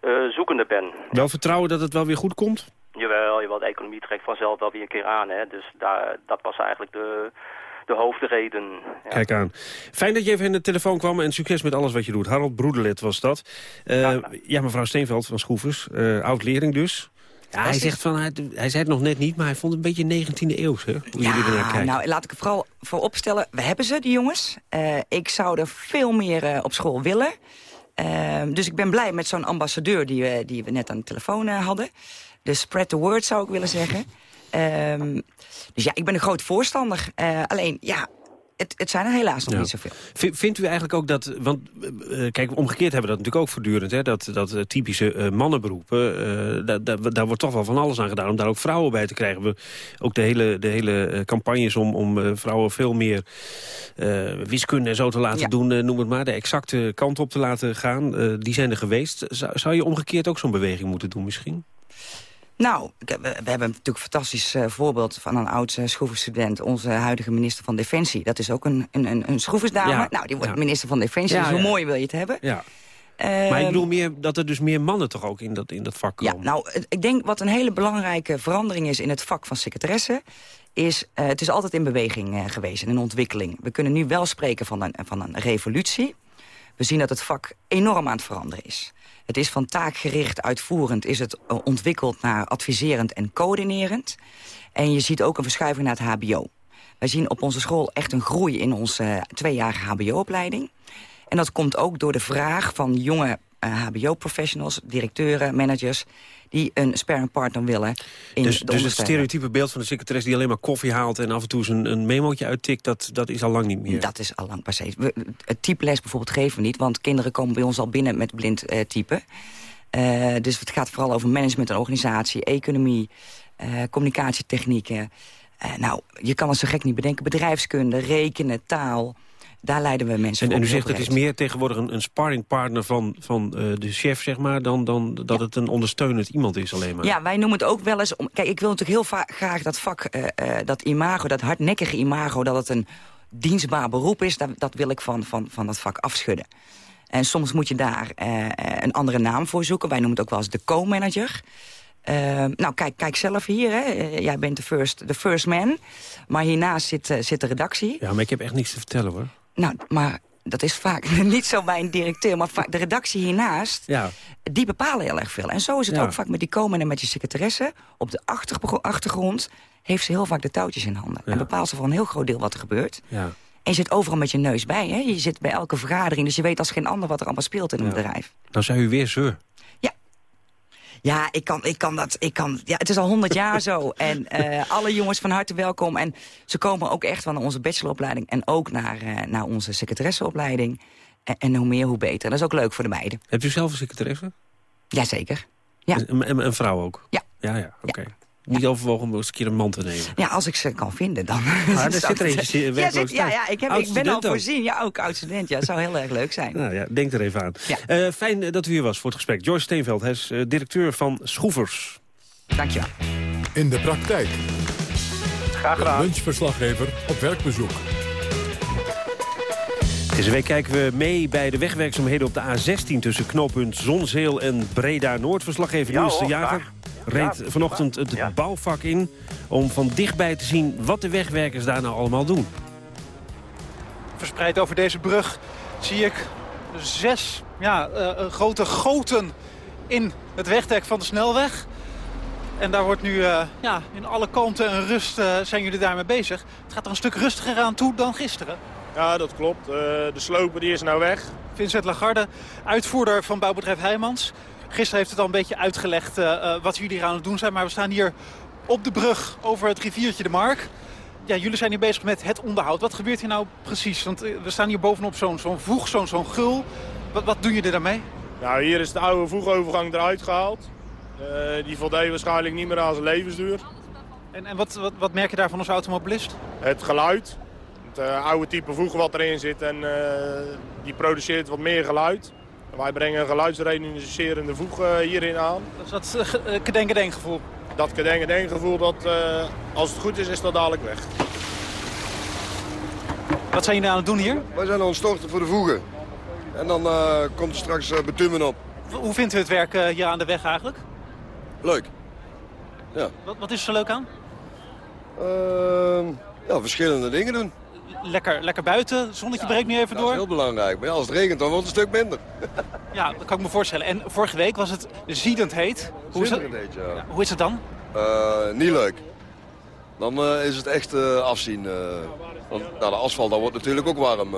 eh, zoekende ben. Wel vertrouwen dat het wel weer goed komt? Jawel, jawel, de economie trekt vanzelf wel weer een keer aan. Hè? Dus daar, dat was eigenlijk de, de hoofdreden. Ja. Kijk aan. Fijn dat je even in de telefoon kwam en succes met alles wat je doet. Harold Broederlet was dat. Eh, ja, mevrouw Steenveld van Schroevers, eh oud-leerling dus. Ja, hij, zegt van, hij, hij zei het nog net niet, maar hij vond het een beetje 19e eeuws, hè? Hoe jullie ernaar Ja, kijken. nou, laat ik er vooral voor opstellen. We hebben ze, die jongens. Eh, ik zou er veel meer eh, op school willen. Ehm, dus ik ben blij met zo'n ambassadeur die we, die we net aan de telefoon eh, hadden. Dus spread the word, zou ik willen zeggen. Ehm, dus ja, ik ben een groot voorstander. Eh, alleen, ja, het, het zijn er helaas nog Ja. niet zoveel. Vindt u eigenlijk ook dat... Want eh, kijk, omgekeerd hebben we dat natuurlijk ook voortdurend. Hè, dat dat eh, typische eh, mannenberoepen, daar, wordt toch wel van alles aan gedaan... om daar ook vrouwen bij te krijgen. We, ook de hele, de hele campagnes om, om vrouwen veel meer wiskunde en zo te laten Ja. doen... noem het maar, de exacte kant op te laten gaan. die zijn er geweest. Zou, zou je omgekeerd ook zo'n beweging moeten doen misschien? Nou, we, hebben natuurlijk een fantastisch eh, voorbeeld van een oud uh, schroevenstudent. Onze huidige minister van Defensie. Dat is ook een, een, een, schroeversdame. Ja, Nou, die wordt ja. minister van Defensie. Ja, dus hoe ja. mooi wil je het hebben? Ja. maar ik Ehm, bedoel meer dat er dus meer mannen toch ook in dat, in dat vak Ja, komen. nou, het- ik denk wat een hele belangrijke verandering is in het vak van secretaresse... is, eh, het is altijd in beweging eh, geweest, en in ontwikkeling. We kunnen nu wel spreken van een, van een revolutie. We zien dat het vak enorm aan het veranderen is. Het is van taakgericht uitvoerend, is het eh, ontwikkeld naar adviserend en coördinerend. En je ziet ook een verschuiving naar het hbo. Wij zien op onze school echt een groei in onze eh, tweejarige hbo-opleiding. En dat komt ook door de vraag van jonge hbo-professionals, directeuren, managers... die een sparringpartner willen in dus, dus het stereotype beeld van de secretaris die alleen maar koffie haalt... en af en toe eens een, een memootje uittikt, dat, dat is al lang niet meer. Dat is al lang passé. Het typles bijvoorbeeld geven we niet... want kinderen komen bij ons al binnen met blind eh, type. Eh, dus het gaat vooral over management en organisatie... economie, eh, communicatietechnieken. Eh, nou, je kan het zo gek niet bedenken. Bedrijfskunde, rekenen, taal. Daar leiden we mensen En, en u zegt het is meer tegenwoordig een, een sparringpartner van, van eh, de chef, zeg maar... dan, dan dat het een ondersteunend iemand is alleen maar. Ja, wij noemen het ook wel eens... Om, kijk, ik wil natuurlijk heel graag dat vak, eh, eh, dat imago, dat hardnekkige imago... dat het een dienstbaar beroep is, dat, dat wil ik van, van, van dat vak afschudden. En soms moet je daar een andere naam voor zoeken. Wij noemen het ook wel eens de co-manager. Nou, kijk, kijk zelf hier. Hè. Jij bent de first, de first man. Maar hiernaast zit, zit de redactie. Ja, maar ik heb echt niks te vertellen, hoor. Nou, maar dat is vaak niet zo bij een directeur. Maar vaak de redactie hiernaast, Ja. die bepalen heel erg veel. En zo is het Ja. ook vaak met die komen en met je secretaresse. Op de achtergro- achtergrond heeft ze heel vaak de touwtjes in handen. En bepaalt ze voor een heel groot deel wat er gebeurt. Ja. En je zit overal met je neus bij. Hè? Je zit bij elke vergadering, dus je weet als geen ander wat er allemaal speelt in een bedrijf. Nou zei u weer zeur. Ja, ik kan, ik kan dat. Ik kan, ja, het is al honderd jaar zo. En eh, alle jongens van harte welkom. En ze komen ook echt van onze bacheloropleiding. En ook naar, eh, naar onze secretaresseopleiding. En, en hoe meer, hoe beter. Dat is ook leuk voor de meiden. Hebt u zelf een secretaresse? Jazeker. Ja. En, en een vrouw ook? Ja. Ja, ja, oké. Niet overwogen om eens een keer een man te nemen. Ja, als ik ze kan vinden, dan... Maar er zit er eentje ja, zit, ja, ja, ik, heb, ik ben al voorzien. Ja, ook oud-student. Ja, zou heel erg leuk zijn. Nou ja, denk er even aan. Eh, fijn eh, dat u hier was voor het gesprek. Joyce Steenveld, hij is eh, directeur van Schroevers. Dankjewel. In de praktijk. Graag gedaan. Lunchverslaggever op werkbezoek. Deze week kijken we mee bij de wegwerkzaamheden op de A16... tussen knooppunt Zonzeel en Breda-Noord. Verslaggever Ja, Niels de Jager. Reed Ja, vanochtend het bouwvak in... om van dichtbij te zien wat de wegwerkers daar nou allemaal doen. Verspreid over deze brug zie ik zes ja, eh, eh, grote goten in het wegdek van de snelweg. En daar wordt nu eh, ja, in alle kalmte en rust eh, zijn jullie daarmee bezig. Het gaat er een stuk rustiger aan toe dan gisteren. Ja, dat klopt. Eh, de sloper die is nou weg. Vincent Lagarde, uitvoerder van bouwbedrijf Heijmans. Gisteren heeft het al een beetje uitgelegd eh, eh, wat jullie hier aan het doen zijn. Maar we staan hier op de brug over het riviertje de Mark. Ja, jullie zijn hier bezig met het onderhoud. Wat gebeurt hier nou precies? Want eh, we staan hier bovenop zo'n zo'n voeg, zo'n zo'n gul. Wat, wat doen jullie daarmee? Nou, hier is de oude voegovergang eruit gehaald. Eh, die voldeed waarschijnlijk niet meer aan zijn levensduur. En, en wat, wat, wat merk je daarvan als automobilist? Het geluid. Het oude type voeg wat erin zit. En die produceert wat meer geluid. Wij brengen een geluidsreducerende voeg eh, hierin aan. Dat is dat uh, kedenken gevoel. Dat kedenken gevoel, dat, uh, als het goed is, is dat dadelijk weg. Wat zijn jullie aan het doen hier? Wij zijn aan het storten voor de voegen. En dan uh, komt er straks uh, betummen op. Hoe vindt u het werk uh, hier aan de weg eigenlijk? Leuk. Ja. Wat, wat is er zo leuk aan? Ehm, ja, verschillende dingen doen. Lekker, lekker buiten, het zonnetje ja, breekt nu even dat door. Dat is heel belangrijk. Maar ja, als het regent dan wordt het een stuk minder. ja, dat kan ik me voorstellen. En vorige week was het ziedend heet. Hoe is, heet, ja. Hoe is het dan? niet leuk. Dan is het echt afzien. want nou, de asfalt dat wordt natuurlijk ook warm.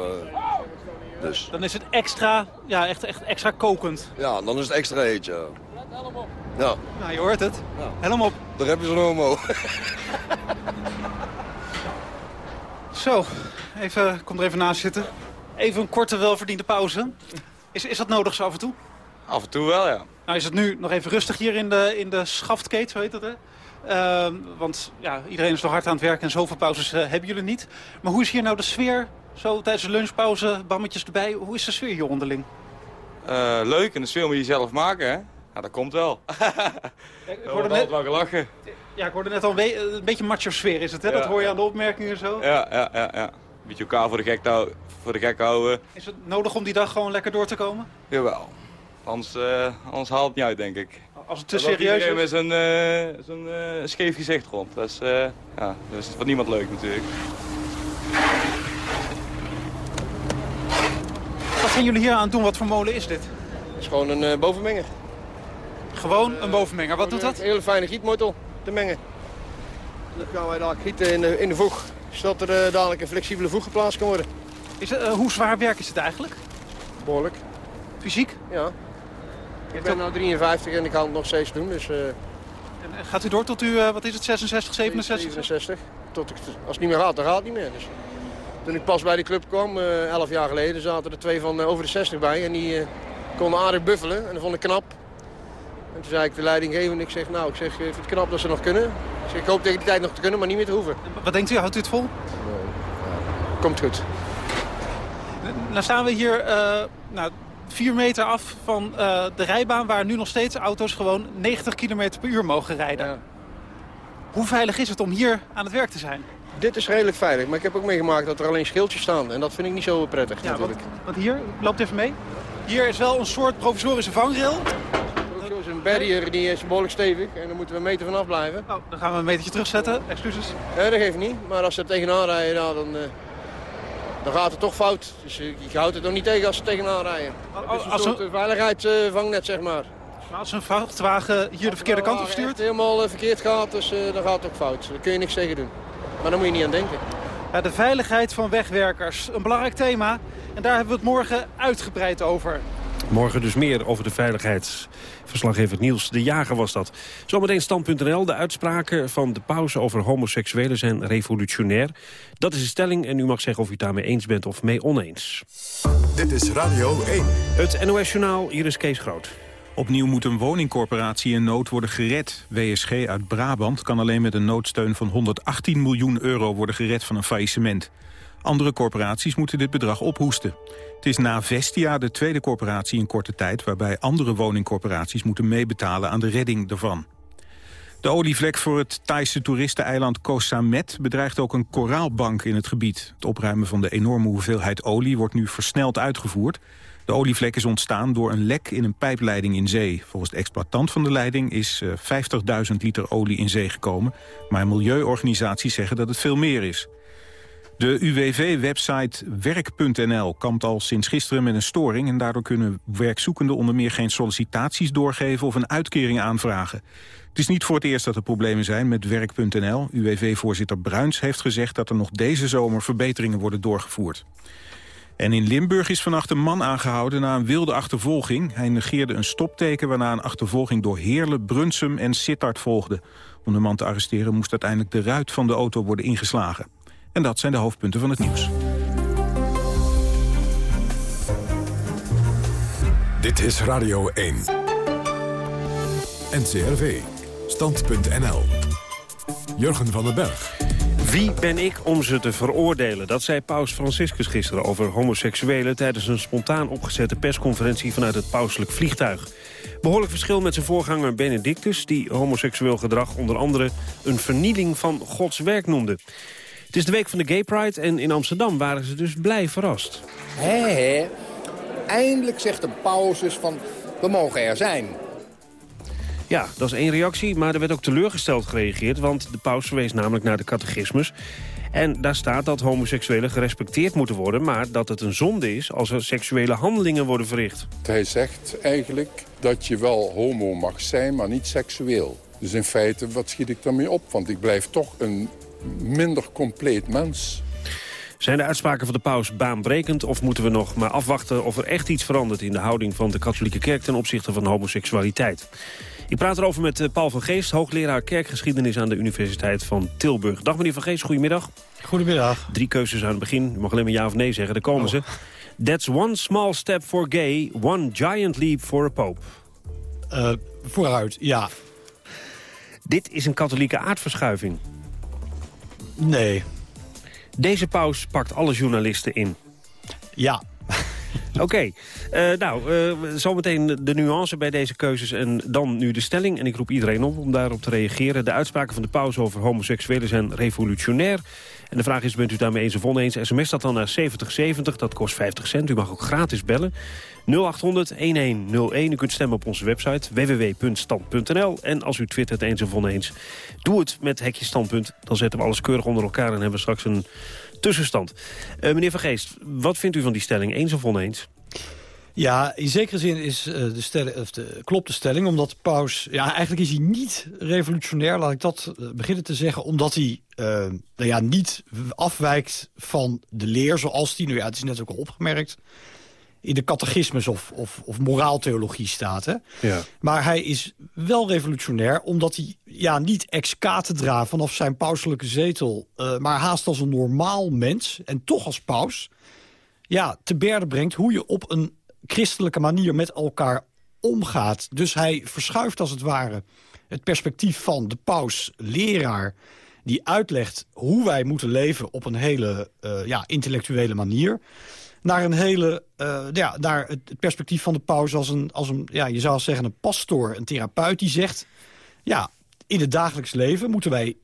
Dus. Dan is het extra, ja, echt, echt extra kokend. Ja, dan is het extra heet, ja. Ja. Nou, je hoort het. Ja. Helm op. Daar heb je zo'n homo. Zo, even, kom er even naast zitten. Even een korte, welverdiende pauze. Is, is dat nodig zo af en toe? Af en toe wel, ja. Nou is het nu nog even rustig hier in de, in de schaftkeet, zo heet dat, hè? Uh, want ja, iedereen is nog hard aan het werken en zoveel pauzes uh, hebben jullie niet. Maar hoe is hier nou de sfeer? Zo tijdens de lunchpauze, bammetjes erbij. Hoe is de sfeer hier onderling? Uh, leuk, en de sfeer moet je zelf maken, hè? Ja, dat komt wel. ik hoorde net wel gelachen. Ja, ik hoorde net al een, be een beetje macho sfeer is het, hè? Ja, dat hoor je aan de opmerkingen zo. Ja, ja, ja. ja. Een beetje elkaar voor de, gek houden, voor de gek houden. Is het nodig om die dag gewoon lekker door te komen? Jawel. Anders, uh, anders haalt het niet uit, denk ik. Als het te serieus is? met zo'n uh, zo uh, scheef gezicht rond. Dat is, ja, dat is voor niemand leuk natuurlijk. Wat zijn jullie hier aan het doen? Wat voor molen is dit? Het is gewoon een uh, bovenmenger. Gewoon een bovenmenger. Wat doet dat? Een hele fijne gietmotor te mengen. Dan gaan wij daar gieten in de, in de voeg. Zodat er uh, dadelijk een flexibele voeg geplaatst kan worden. Is het, uh, hoe zwaar werk is het eigenlijk? Behoorlijk. Fysiek? Ja. Ik ben nu 53 en ik kan het nog steeds doen. Dus, uh... en gaat u door tot u, wat is het, 66, 67? 67. Tot ik, als het niet meer gaat, dan gaat het niet meer. Dus. Toen ik pas bij de club kwam, 11 jaar geleden, zaten er twee van over de 60 bij. En die konden aardig buffelen en dat vond ik knap. En toen zei ik de leidinggevende, ik zeg, nou, ik zeg, ik vind het knap dat ze nog kunnen. Ik, zeg, ik hoop tegen die tijd nog te kunnen, maar niet meer te hoeven. Wat denkt u, houdt u het vol? Komt goed. Nou staan we hier uh, nou, vier meter af van uh, de rijbaan... waar nu nog steeds auto's gewoon 90 km per uur mogen rijden. Ja. Hoe veilig is het om hier aan het werk te zijn? Dit is redelijk veilig, maar ik heb ook meegemaakt dat er alleen schildjes staan. En dat vind ik niet zo prettig ja, natuurlijk. Want, hier, loopt even mee. Hier is wel een soort provisorische vangrail. Een barrier die is behoorlijk stevig en daar moeten we een meter vanaf blijven. Oh, dan gaan we een metertje terugzetten, excuses. Dat geeft niet. Maar als ze er tegenaan rijden, nou, dan, uh, dan gaat het toch fout. Dus je, je houdt het nog niet tegen als ze tegenaan rijden. Oh, het een als soort een... veiligheidsvangnet, zeg maar. Maar als een vrachtwagen hier de verkeerde kant op stuurt? helemaal uh, verkeerd gaat, dus uh, dan gaat het ook fout. Daar kun je niks tegen doen. Maar daar moet je niet aan denken. Ja, de veiligheid van wegwerkers, een belangrijk thema. En daar hebben we het morgen uitgebreid over. Morgen dus meer over de veiligheid. Verslaggever Niels de Jager was dat. Zometeen stand.nl. De uitspraken van de pauze over homoseksuelen zijn revolutionair. Dat is de stelling en u mag zeggen of u het daarmee eens bent of mee oneens. Dit is Radio 1. Het NOS-journaal, hier is Kees Groot. Opnieuw moet een woningcorporatie in nood worden gered. WSG uit Brabant kan alleen met een noodsteun van 118 miljoen euro worden gered van een faillissement. Andere corporaties moeten dit bedrag ophoesten. Het is na Vestia de tweede corporatie in korte tijd... waarbij andere woningcorporaties moeten meebetalen aan de redding ervan. De olievlek voor het Thaise toeristeneiland Koh Samet bedreigt ook een koraalbank in het gebied. Het opruimen van de enorme hoeveelheid olie wordt nu versneld uitgevoerd. De olievlek is ontstaan door een lek in een pijpleiding in zee. Volgens de exploitant van de leiding is 50.000 eh, liter olie in zee gekomen. Maar milieuorganisaties zeggen dat het veel meer is. De UWV-website werk.nl kampt al sinds gisteren met een storing... en daardoor kunnen werkzoekenden onder meer geen sollicitaties doorgeven... of een uitkering aanvragen. Het is niet voor het eerst dat er problemen zijn met werk.nl. UWV-voorzitter Bruins heeft gezegd dat er nog deze zomer verbeteringen worden doorgevoerd. En in Limburg is vannacht een man aangehouden na een wilde achtervolging. Hij negeerde een stopteken waarna een achtervolging door Heerlen, Brunsum en Sittard volgde. Om de man te arresteren moest uiteindelijk de ruit van de auto worden ingeslagen. En dat zijn de hoofdpunten van het nieuws. Dit is Radio 1. NCRV. Stand.nl. Jurgen van den Berg. Wie ben ik om ze te veroordelen? Dat zei paus Franciscus gisteren over homoseksuelen... tijdens een spontaan opgezette persconferentie vanuit het pauselijk vliegtuig. Behoorlijk verschil met zijn voorganger Benedictus... die homoseksueel gedrag onder andere een vernieling van Gods werk noemde. Het is de week van de Gay Pride en in Amsterdam waren ze dus blij verrast. Hé, hé. Eindelijk zegt de pauzes van we mogen er zijn. Ja, dat is één reactie, maar er werd ook teleurgesteld gereageerd... want de paus verwees namelijk naar de catechismus. En daar staat dat homoseksuelen gerespecteerd moeten worden... maar dat het een zonde is als er seksuele handelingen worden verricht. Hij zegt eigenlijk dat je wel homo mag zijn, maar niet seksueel. Dus in feite, wat schiet ik daarmee op? Want ik blijf toch een minder compleet mens. Zijn de uitspraken van de paus baanbrekend of moeten we nog maar afwachten of er echt iets verandert in de houding van de katholieke kerk ten opzichte van homoseksualiteit? Ik praat erover met eh, Paul van Geest, hoogleraar kerkgeschiedenis aan de Universiteit van Tilburg. Dag meneer van Geest, goedemiddag. Goedemiddag. Drie keuzes aan het begin. U mag alleen maar ja of nee zeggen, daar komen oh. ze. That's one small step for gay, one giant leap for a pope. Uh, vooruit, ja. Dit is een katholieke aardverschuiving. Nee. Deze paus pakt alle journalisten in. Ja. Oké, eh, nou, uh, zometeen de nuance bij deze keuzes en dan nu de stelling. En ik roep iedereen op om daarop te reageren. De uitspraken van de paus over homoseksuelen zijn revolutionair. En de vraag is, bent u daarmee eens of oneens? SMS dat dan naar 7070, dat kost 50 cent. U mag ook gratis bellen. 0800-1101. U kunt stemmen op onze website www.stand.nl. En als u twittert eens of oneens, doe het met hekje standpunt. Dan zetten we alles keurig onder elkaar en hebben we straks een tussenstand. Uh, meneer Van Geest, wat vindt u van die stelling? Eens of oneens? Ja, in zekere zin is, uh, de stelling, of de, klopt de stelling, omdat paus... Ja, eigenlijk is hij niet revolutionair, laat ik dat uh, beginnen te zeggen... omdat hij uh, nou ja, niet afwijkt van de leer zoals die... Nou ja, het is net ook al opgemerkt in de catechismus of, of, of moraaltheologie staat. Hè? Ja. Maar hij is wel revolutionair omdat hij ja, niet ex-cathedra vanaf zijn pauselijke zetel... Uh, maar haast als een normaal mens en toch als paus... Ja, te berde brengt hoe je op een christelijke manier met elkaar omgaat. Dus hij verschuift als het ware het perspectief van de paus, leraar... die uitlegt hoe wij moeten leven op een hele uh, ja, intellectuele manier naar een hele, uh, ja, naar het perspectief van de paus als een, als een ja, je zou zeggen een pastoor, een therapeut die zegt, ja, in het dagelijks leven moeten wij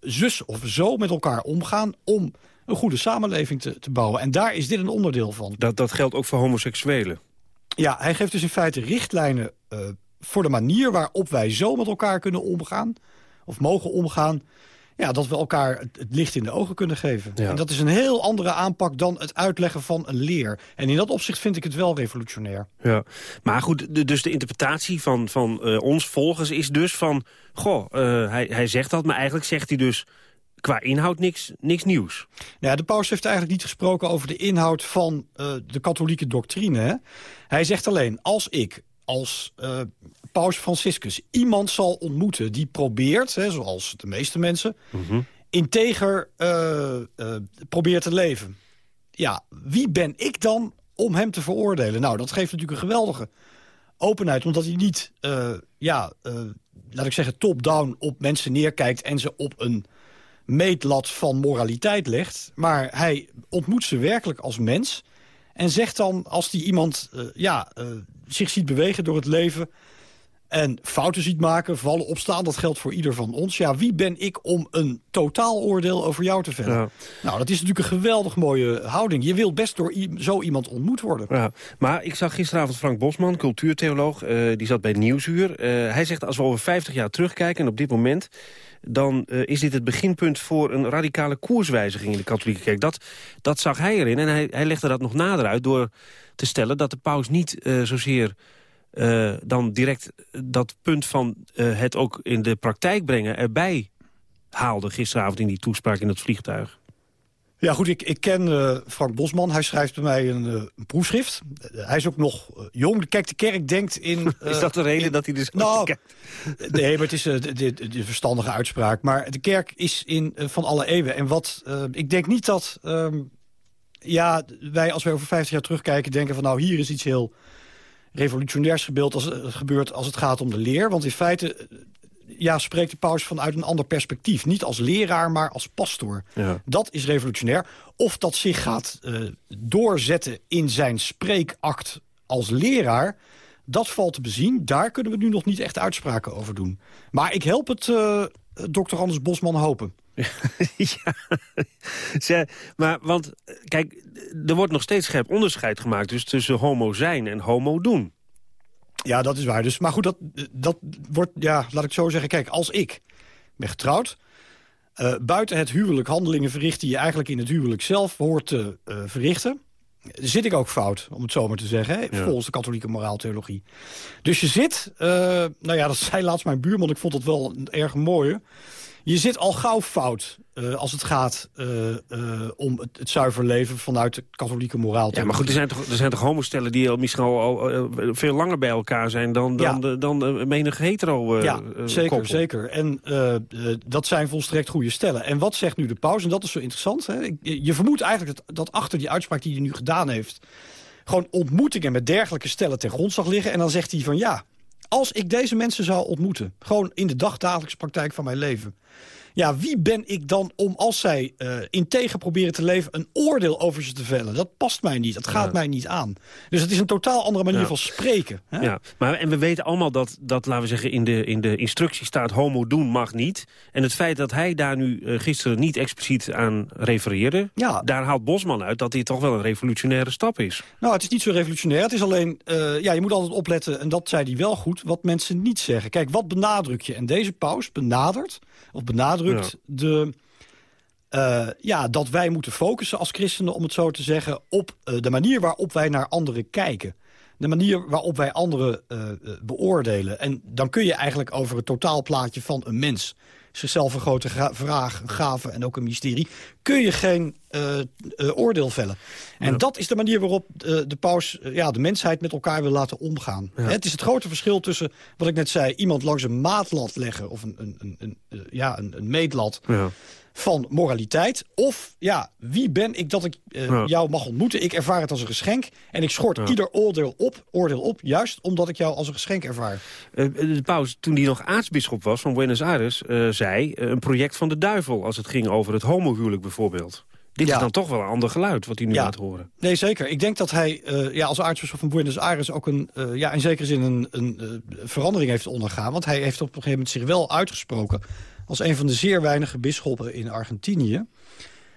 zus of zo met elkaar omgaan om een goede samenleving te, te bouwen. En daar is dit een onderdeel van. Dat, dat geldt ook voor homoseksuelen? Ja, hij geeft dus in feite richtlijnen uh, voor de manier waarop wij zo met elkaar kunnen omgaan, of mogen omgaan, ja, dat we elkaar het, licht in de ogen kunnen geven. En dat is een heel andere aanpak dan het uitleggen van een leer. En in dat opzicht vind ik het wel revolutionair. Ja, maar goed, de, dus de interpretatie van, van uh, ons volgers is dus van... goh, uh, hij, hij zegt dat, maar eigenlijk zegt hij dus qua inhoud niks, niks nieuws. Ja, de paus heeft eigenlijk niet gesproken over de inhoud van uh, de katholieke doctrine. Hè? Hij zegt alleen, als ik als uh, paus Franciscus iemand zal ontmoeten die probeert, hè, zoals de meeste mensen, mm -hmm. integer uh, probeert te leven. Ja, wie ben ik dan om hem te veroordelen? Nou, dat geeft natuurlijk een geweldige openheid, omdat hij niet, ja, laat ik zeggen, top-down op mensen neerkijkt en ze op een meetlat van moraliteit legt. Maar hij ontmoet ze werkelijk als mens en zegt dan, als die iemand ja, zich ziet bewegen door het leven en fouten ziet maken, vallen, opstaan. Dat geldt voor ieder van ons. Ja, wie ben ik om een totaaloordeel over jou te vellen? Ja. Nou, dat is natuurlijk een geweldig mooie houding. Je wilt best door zo iemand ontmoet worden. Ja. Maar ik zag gisteravond Frank Bosman, cultuurtheoloog. Uh, die zat bij Nieuwsuur. Hij zegt, als we over 50 jaar terugkijken en op dit moment... dan uh, is dit het beginpunt voor een radicale koerswijziging in de katholieke kerk. Dat, dat zag hij erin en hij, hij legde dat nog nader uit... door te stellen dat de paus niet zozeer uh, dan direct dat punt van het ook in de praktijk brengen erbij haalde gisteravond in die toespraak in het vliegtuig. Ja goed, ik, ik ken uh, Frank Bosman. Hij schrijft bij mij een, een proefschrift. hij is ook nog jong. Kijk, de kerk denkt in... is dat de reden in, dat hij dus... Nou, nee, maar het is de, de, de, verstandige uitspraak. Maar de kerk is in van alle eeuwen. En wat, ik denk niet dat... Ehm, ja, wij als wij over 50 jaar terugkijken denken van... nou, hier is iets heel revolutionairs gebeeld als, gebeurt als het gaat om de leer. Want in feite ja, spreekt de paus vanuit een ander perspectief. Niet als leraar, maar als pastoor. Ja. Dat is revolutionair. Of dat zich gaat uh, doorzetten in zijn spreekact als leraar... dat valt te bezien. Daar kunnen we nu nog niet echt uitspraken over doen. Maar ik help het uh, dokter Anders Bosman hopen. ja, maar want, kijk, er wordt nog steeds scherp onderscheid gemaakt... dus tussen homo zijn en homo doen. Ja, dat is waar. Dus, maar goed, dat, dat wordt, ja, laat ik zo zeggen... kijk, als ik ben getrouwd... Uh, buiten het huwelijk handelingen verricht... die je eigenlijk in het huwelijk zelf hoort te uh, verrichten... zit ik ook fout, om het zo maar te zeggen. Hè, ja. Volgens de katholieke moraaltheologie. Dus je zit, uh, nou ja, dat zei laatst mijn buurman... ik vond dat wel een erg mooie... Je zit al gauw fout uh, als het gaat uh, uh, om het, het, zuiver leven vanuit de katholieke moraal. Ja, maar goed, er zijn toch, er zijn toch homostellen die al misschien al, veel langer bij elkaar zijn dan, dan, ja. de, dan de menig hetero Ja, zeker, koppel. zeker. En dat zijn volstrekt goede stellen. En wat zegt nu de paus? En dat is zo interessant. Hè? Je vermoedt eigenlijk dat, dat achter die uitspraak die hij nu gedaan heeft... gewoon ontmoetingen met dergelijke stellen ten grondslag liggen. En dan zegt hij van ja, als ik deze mensen zou ontmoeten... gewoon in de dagdagelijkse praktijk van mijn leven... ja, wie ben ik dan om als zij uh, integer proberen te leven... een oordeel over ze te vellen? Dat past mij niet, dat gaat ja. mij niet aan. Dus het is een totaal andere manier ja. van spreken. Hè? Ja, maar, en we weten allemaal dat, dat laten we zeggen... in de, in de instructie staat homo doen mag niet. En het feit dat hij daar nu uh, gisteren niet expliciet aan refereerde... Ja. daar haalt Bosman uit dat dit toch wel een revolutionaire stap is. Nou, het is niet zo revolutionair. Het is alleen, uh, ja, je moet altijd opletten... en dat zei hij wel goed, wat mensen niet zeggen. Kijk, wat benadruk je? En deze paus benadert, of benadrukt ja. de... Uh, ja, dat wij moeten focussen als christenen, om het zo te zeggen... op uh, de manier waarop wij naar anderen kijken. De manier waarop wij anderen uh, beoordelen. En dan kun je eigenlijk over het totaalplaatje van een mens zichzelf een grote vraag, een gave en ook een mysterie... kun je geen uh, oordeel vellen. En dat is de manier waarop de paus ja, de mensheid met elkaar wil laten omgaan. Het is het grote verschil tussen, wat ik net zei... iemand langs een maatlat leggen of een, een, een, een ja, een, een meetlat... Ja van moraliteit. Of, ja, wie ben ik dat ik uh, jou mag ontmoeten? Ik ervaar het als een geschenk. En ik schort ieder oordeel op, oordeel op, juist omdat ik jou als een geschenk ervaar. Uh, de paus, toen hij nog aartsbisschop was van Buenos Aires... Uh, zei een project van de duivel als het ging over het homohuwelijk bijvoorbeeld. Dit ja. is dan toch wel een ander geluid wat hij nu ja. laat horen. Nee, zeker. Ik denk dat hij ja, als aartsbisschop van Buenos Aires... ook een, ja, in zekere zin een, een verandering heeft ondergaan. Want hij heeft op een gegeven moment zich wel uitgesproken als een van de zeer weinige bisschoppen in Argentinië...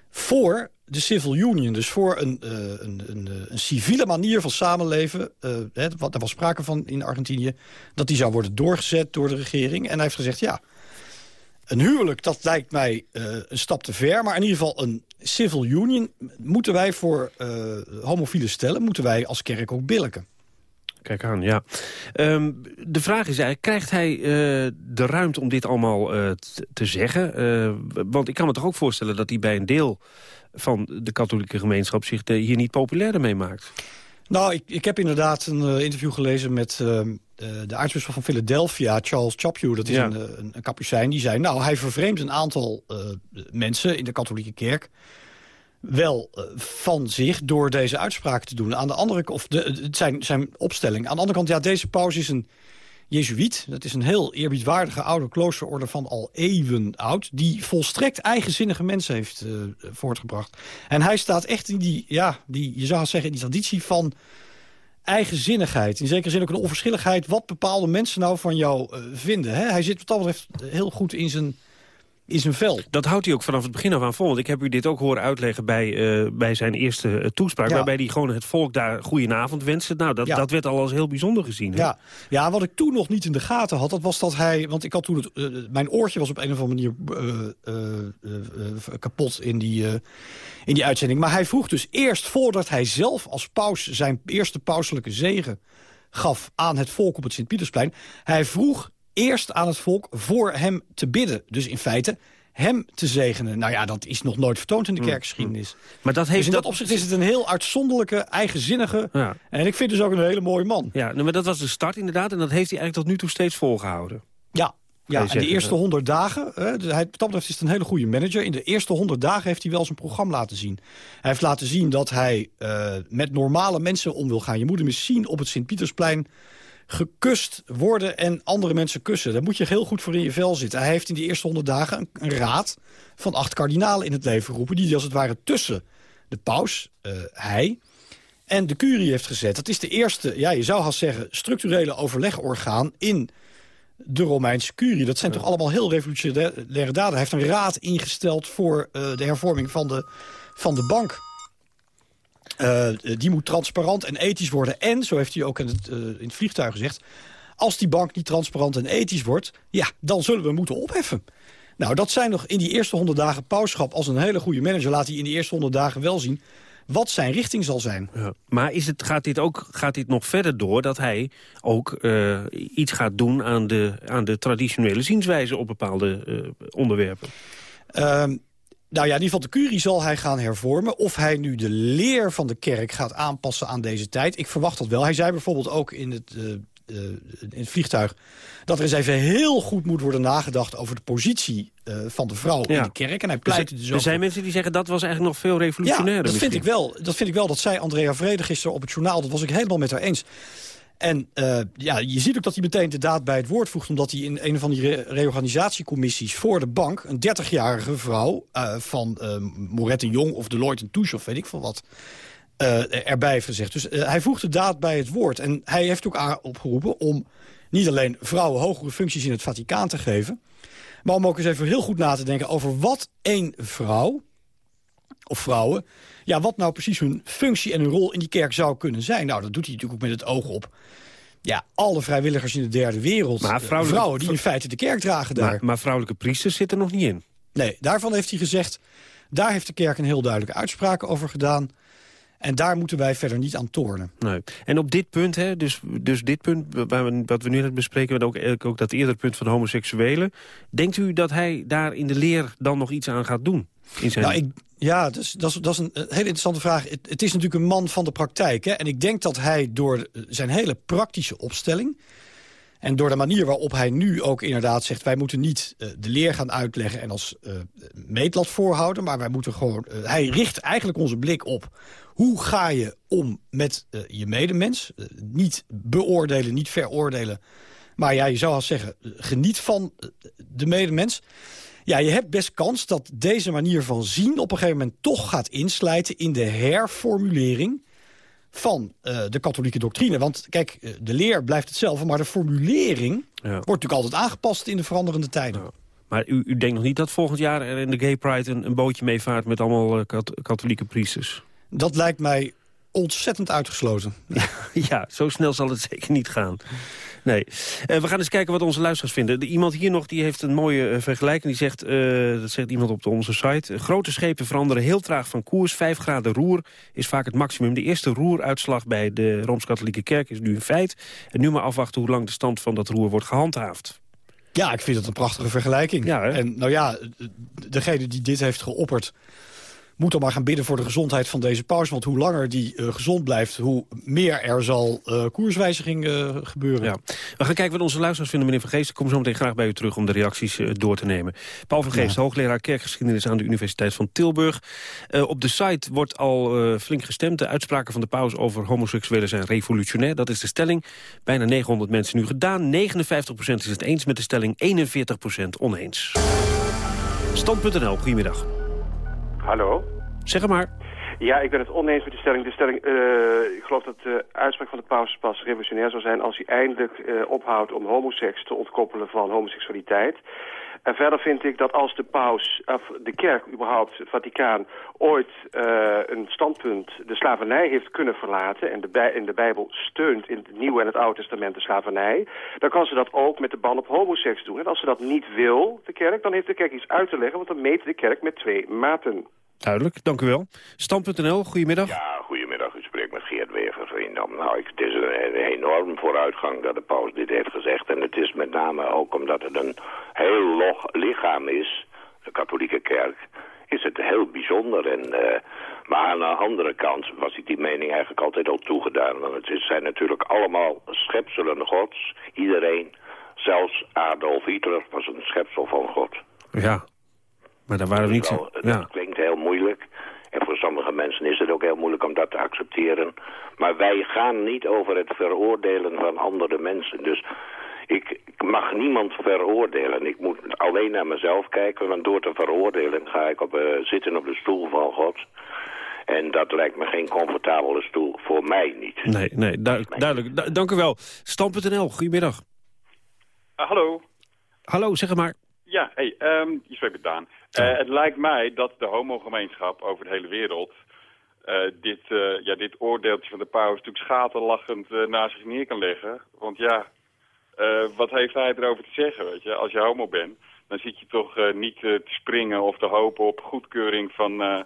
voor de civil union, dus voor een, uh, een, een, eh, een, civiele manier van samenleven... Uh, wat, er was sprake van in Argentinië... dat die zou worden doorgezet door de regering. En hij heeft gezegd, ja, een huwelijk, dat lijkt mij een stap te ver... maar in ieder geval een civil union moeten wij voor homofiele stellen... moeten wij als kerk ook billiken. Kijk aan, ja. Um, de vraag is eigenlijk, krijgt hij uh, de ruimte om dit allemaal uh, te zeggen? Uh, want ik kan me toch ook voorstellen dat hij bij een deel van de katholieke gemeenschap... zich de, hier niet populairder mee maakt? Nou, ik, ik heb inderdaad een interview gelezen met ehm, de aartsbisschop van Philadelphia, Charles Chaput. Dat is ja. een, een, een kapucijn. Die zei, nou, hij vervreemdt een aantal mensen in de katholieke kerk wel eh, van zich door deze uitspraak te doen. Aan de andere of de, zijn, zijn opstelling. Aan de andere kant, ja, deze paus is een jezuïet. Dat is een heel eerbiedwaardige oude kloosterorde van al eeuwen oud... die volstrekt eigenzinnige mensen heeft uh, voortgebracht. En hij staat echt in die, ja, die, je zou zeggen, in die traditie van eigenzinnigheid. In zekere zin ook een onverschilligheid... wat bepaalde mensen nou van jou vinden. Hè? Hij zit wat dat betreft heel goed in zijn is een vel. Dat houdt hij ook vanaf het begin af aan vol. Want ik heb u dit ook horen uitleggen bij, uh, bij zijn eerste uh, toespraak... waarbij hij gewoon het volk daar goedenavond wenste. Nou, dat, ja. dat werd al als heel bijzonder gezien. Ja. ja, wat ik toen nog niet in de gaten had, dat was dat hij... want ik had toen het, uh, mijn oortje was op een of andere manier kapot in die, in die uitzending. Maar hij vroeg dus eerst, voordat hij zelf als paus... zijn eerste pauselijke zegen gaf aan het volk op het Sint-Pietersplein... hij vroeg eerst aan het volk voor hem te bidden. Dus in feite hem te zegenen. Nou ja, dat is nog nooit vertoond in de mm, kerkgeschiedenis. Mm. Maar dat heeft dus in dat, opzicht is het een heel uitzonderlijke, eigenzinnige... Ja. en ik vind dus ook een hele mooie man. Ja, nou, maar dat was de start inderdaad. En dat heeft hij eigenlijk tot nu toe steeds volgehouden. Ja, ja, en de eerste honderd dagen, hè, hij, dat betreft is het een hele goede manager. In de eerste honderd dagen heeft hij wel zijn programma laten zien. Hij heeft laten zien dat hij uh, met normale mensen om wil gaan. Je moet hem eens zien op het Sint-Pietersplein gekust worden en andere mensen kussen. Daar moet je heel goed voor in je vel zitten. Hij heeft in die eerste honderd dagen een, raad van acht kardinalen in het leven geroepen... die als het ware tussen de paus, uh, hij en de curie heeft gezet. Dat is de eerste, ja, je zou haast zeggen, structurele overlegorgaan in de Romeinse curie. Dat zijn toch allemaal heel revolutionaire daden. Hij heeft een raad ingesteld voor uh, de hervorming van de, van de bank. Uh, die moet transparant en ethisch worden. En, zo heeft hij ook in het, uh, in het vliegtuig gezegd... als die bank niet transparant en ethisch wordt... ja, dan zullen we moeten opheffen. Nou, dat zijn nog in die eerste honderd dagen pauschap... als een hele goede manager laat hij in die eerste honderd dagen wel zien wat zijn richting zal zijn. Ja. Maar is het, gaat, dit ook, gaat dit nog verder door dat hij ook uh, iets gaat doen... aan de, aan de traditionele zienswijze op bepaalde uh, onderwerpen? Uh, nou ja, in ieder geval de curie zal hij gaan hervormen. Of hij nu de leer van de kerk gaat aanpassen aan deze tijd. Ik verwacht dat wel. Hij zei bijvoorbeeld ook in het, uh, uh, in het vliegtuig... dat er eens even heel goed moet worden nagedacht... over de positie uh, van de vrouw ja. in de kerk. En hij pleit dus, dus Er zijn mensen die zeggen dat was eigenlijk nog veel revolutionairder. Ja, dat vind, ik wel, dat vind ik wel. Dat zei Andrea Vrede gisteren op het journaal. Dat was ik helemaal met haar eens. En uh, ja, je ziet ook dat hij meteen de daad bij het woord voegt... omdat hij in een van die re reorganisatiecommissies voor de bank... een 30-jarige vrouw uh, van uh, Moret Jong of Deloitte Touche of weet ik veel wat... erbij heeft gezegd. Dus hij voegt de daad bij het woord. En hij heeft ook opgeroepen om niet alleen vrouwen hogere functies in het Vaticaan te geven... maar om ook eens even heel goed na te denken over wat één vrouw of vrouwen ja, wat nou precies hun functie en hun rol in die kerk zou kunnen zijn. Nou, dat doet hij natuurlijk ook met het oog op ja, alle vrijwilligers in de derde wereld. Maar vrouwen die in feite de kerk dragen daar. Maar, maar, vrouwelijke priesters zitten er nog niet in. Nee, daarvan heeft hij gezegd... daar heeft de kerk een heel duidelijke uitspraak over gedaan. En daar moeten wij verder niet aan tornen. Nee. En op dit punt, hè, dus, dus dit punt waar we, wat we nu net bespreken... en ook, ook dat eerdere punt van de homoseksuelen... denkt u dat hij daar in de leer dan nog iets aan gaat doen? In zijn... Nou, ik, ja, dus, dat, is, dat is een hele interessante vraag. Het, is natuurlijk een man van de praktijk. Hè? En ik denk dat hij door zijn hele praktische opstelling... En door de manier waarop hij nu ook inderdaad zegt... wij moeten niet uh, de leer gaan uitleggen en als uh, meetlat voorhouden... maar wij moeten gewoon... Hij richt eigenlijk onze blik op... hoe ga je om met je medemens? niet beoordelen, niet veroordelen. Maar ja, je zou al zeggen, geniet van de medemens. Ja, je hebt best kans dat deze manier van zien... op een gegeven moment toch gaat inslijten in de herformulering van uh, de katholieke doctrine. Want kijk, de leer blijft hetzelfde, maar de formulering... Ja. wordt natuurlijk altijd aangepast in de veranderende tijden. Ja. Maar u, u, denkt nog niet dat volgend jaar er in de Gay Pride... een, een bootje meevaart met allemaal uh, katholieke priesters? Dat lijkt mij ontzettend uitgesloten. ja, zo snel zal het zeker niet gaan. Nee. Uh, we gaan eens kijken wat onze luisteraars vinden. De, iemand hier nog die heeft een mooie uh, vergelijking. Die zegt, uh, dat zegt iemand op de, onze site... grote schepen veranderen heel traag van koers. Vijf graden roer is vaak het maximum. De eerste roeruitslag bij de Rooms-Katholieke Kerk is nu een feit. En nu maar afwachten hoe lang de stand van dat roer wordt gehandhaafd. Ja, ik vind dat een prachtige vergelijking. Ja, en nou ja, degene die dit heeft geopperd moet dan maar gaan bidden voor de gezondheid van deze paus. Want hoe langer die uh, gezond blijft, hoe meer er zal uh, koerswijziging uh, gebeuren. Ja. We gaan kijken wat onze luisteraars vinden, meneer Van Geest. Ik kom zo meteen graag bij u terug om de reacties door te nemen. Paul van Geest, ja. hoogleraar kerkgeschiedenis aan de Universiteit van Tilburg. op de site wordt al flink gestemd. De uitspraken van de paus over homoseksuelen zijn revolutionair. Dat is de stelling. Bijna 900 mensen nu gedaan. 59% is het eens met de stelling, 41% oneens. Stand.nl, goedemiddag. Hallo? Zeg maar. Ja, ik ben het oneens met de stelling. De stelling, uh, ik geloof dat de uitspraak van de paus pas revolutionair zou zijn... als hij eindelijk uh, ophoudt om homoseks te ontkoppelen van homoseksualiteit. En verder vind ik dat als de paus, of de kerk überhaupt, het Vaticaan... ooit uh, een standpunt, de slavernij heeft kunnen verlaten... en de, bij, in de Bijbel steunt in het Nieuwe en het Oude Testament de slavernij... dan kan ze dat ook met de ban op homoseks doen. En als ze dat niet wil, de kerk, dan heeft de kerk iets uit te leggen... want dan meet de kerk met twee maten. Duidelijk, dank u wel. Stand.nl, goedemiddag. Ja, goedemiddag. Geert Wever, vriendam. Nou, ik, het is een, enorm vooruitgang dat de paus dit heeft gezegd. En het is met name ook omdat het een heel log lichaam is, de katholieke kerk, is het heel bijzonder. En, uh, maar aan de andere kant was ik die mening eigenlijk altijd al toegedaan. Want het zijn natuurlijk allemaal schepselen gods. Iedereen, zelfs Adolf Hitler, was een schepsel van God. Ja, maar daar waren we niet... Ja. Dat klinkt heel moeilijk. En voor sommige mensen is het ook heel moeilijk om dat te accepteren. Maar wij gaan niet over het veroordelen van andere mensen. Dus ik, ik mag niemand veroordelen. Ik moet alleen naar mezelf kijken. Want door te veroordelen ga ik op, uh, zitten op de stoel van God. En dat lijkt me geen comfortabele stoel. Voor mij niet. Nee, nee du duidelijk. Du dank u wel. Stam.nl, goedemiddag. Uh, hallo. Hallo, zeg maar. Ja, hey, um, je spreekt met Daan. Uh, het lijkt mij dat de homogemeenschap over de hele wereld... Uh, dit, uh, ja, dit oordeeltje van de paus natuurlijk schaterlachend naast zich neer kan leggen. Want ja, wat heeft hij erover te zeggen, weet je? Als je homo bent, dan zit je toch niet te springen of te hopen op goedkeuring van,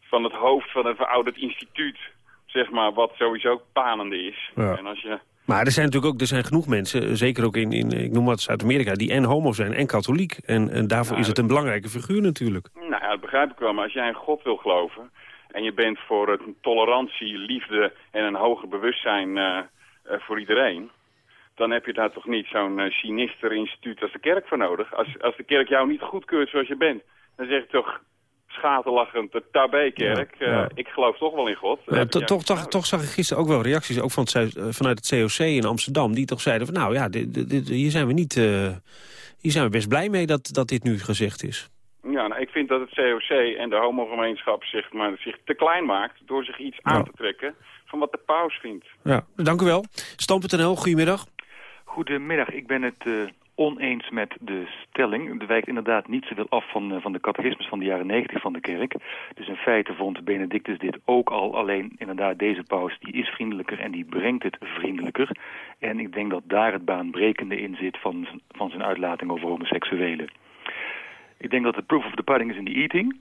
van het hoofd van een verouderd instituut. Zeg maar, wat sowieso panende is. Ja. En als je maar er zijn natuurlijk ook er zijn genoeg mensen, zeker ook in, in ik noem wat Zuid-Amerika, die en homo zijn en katholiek. En, en daarvoor nou, is het een belangrijke figuur natuurlijk. Nou ja, dat begrijp ik wel. Maar als jij in God wil geloven en je bent voor het tolerantie, liefde en een hoger bewustzijn uh, uh, voor iedereen, dan heb je daar toch niet zo'n uh, sinister instituut als de kerk voor nodig. Als, als de kerk jou niet goedkeurt zoals je bent, dan zeg je toch, schaterlachend de Tabé-kerk. Ja, ja. uh, ik geloof toch wel in God. Ja, to, toch, toch, toch zag ik gisteren ook wel reacties, ook van het, vanuit het COC in Amsterdam... die toch zeiden van nou ja, dit, dit, hier zijn we niet... Uh, hier zijn we best blij mee dat, dat dit nu gezegd is. Ja, nou, ik vind dat het COC en de homogemeenschap zich, maar, zich te klein maakt... door zich iets aan te trekken van wat de paus vindt. Ja, dank u wel. Stam.nl, goedemiddag. Goedemiddag, ik ben het... Uh oneens met de stelling. De wijkt inderdaad niet zoveel af van, van de catechismus van de jaren 90 van de kerk. Dus in feite vond Benedictus dit ook al. Alleen inderdaad deze paus die is vriendelijker en die brengt het vriendelijker. En ik denk dat daar het baanbrekende in zit van, van zijn uitlating over homoseksuelen. Ik denk dat de proof of the pudding is in the eating.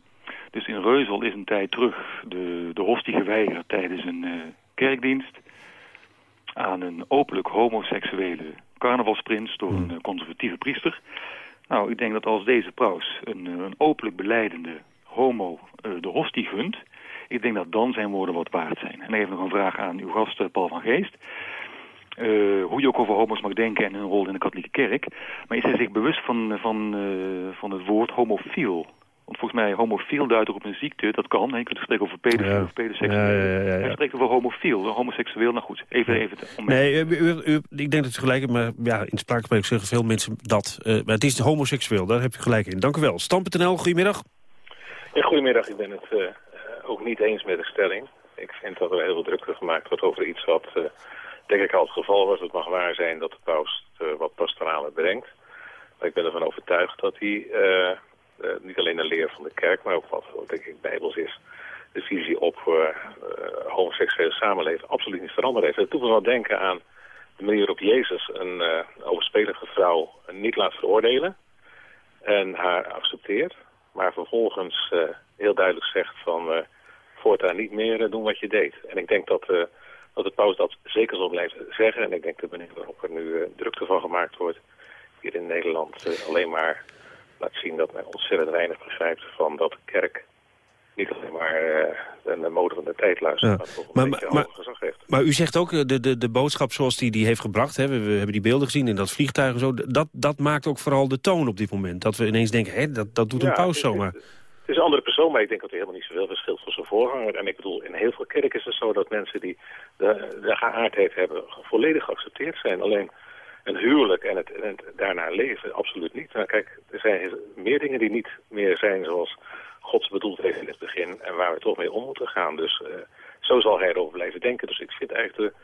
Dus in Reuzel is een tijd terug de, de hostie geweigerd tijdens een uh, kerkdienst aan een openlijk homoseksuele carnavalsprins door een uh, conservatieve priester. Nou, ik denk dat als deze paus een, een openlijk beleidende homo uh, de hostie gunt, ik denk dat dan zijn woorden wat waard zijn. En even nog een vraag aan uw gast Paul van Geest. Uh, hoe je ook over homo's mag denken en hun rol in de katholieke kerk. Maar is hij zich bewust van, van, uh, van het woord homofiel? Want volgens mij homofiel duidt op een ziekte, dat kan. Je kunt spreken over pedofiel Ja. of pedoseksueel. Ja, ja, ja, ja. Hij spreekt over homofiel, homoseksueel. Nou goed, even, even om Nee, u, u- u- ik denk dat u gelijk hebt, maar ja, in spraakspreek zeggen veel mensen dat. eh, maar het is homoseksueel, daar heb je gelijk in. Dank u wel. Stam.nl, goedemiddag. Ja, goedemiddag. Ik ben het eh, ook niet eens met de stelling. Ik vind dat er heel veel drukte gemaakt wordt over iets wat, eh, denk ik, al het geval was. Het mag waar zijn dat de paus eh, wat pastorale brengt. Maar ik ben ervan overtuigd dat hij niet alleen de leer van de kerk, maar ook wat, denk ik bijbels is, de visie op eh, eh, homoseksuele samenleving absoluut niet veranderd heeft. Het doet me wel denken aan de manier waarop Jezus een eh, overspelige vrouw niet laat veroordelen en haar accepteert, maar vervolgens eh, heel duidelijk zegt van eh, voortaan niet meer eh, doen wat je deed. En ik denk dat, eh, dat de paus dat zeker zal blijven zeggen. En ik denk de manier waarop er nu eh, drukte van gemaakt wordt hier in Nederland eh, alleen maar laat zien dat men ontzettend weinig begrijpt van dat de kerk niet alleen maar eh, de mode van de tijd luistert, Ja. maar toch een Maar- beetje maar- hoger gezag heeft. Maar u zegt ook, eh, de, de, de boodschap zoals die, die heeft gebracht... Hè, we, we hebben die beelden gezien in dat vliegtuig en zo... dat, dat maakt ook vooral de toon op dit moment. Dat we ineens denken, hè, dat, dat doet een Ja, paus het- zomaar. Het is een andere persoon, maar ik denk dat hij helemaal niet zoveel verschilt van zijn voorganger. En ik bedoel, in heel veel kerken is het zo dat mensen die de, de geaardheid hebben volledig geaccepteerd zijn. Alleen een huwelijk en het, en het daarna leven, absoluut niet. Nou, kijk, er zijn meer dingen die niet meer zijn zoals Gods bedoeld heeft in het begin. En waar we toch mee om moeten gaan. Dus eh, zo zal hij erover blijven denken. Dus ik vind eigenlijk de,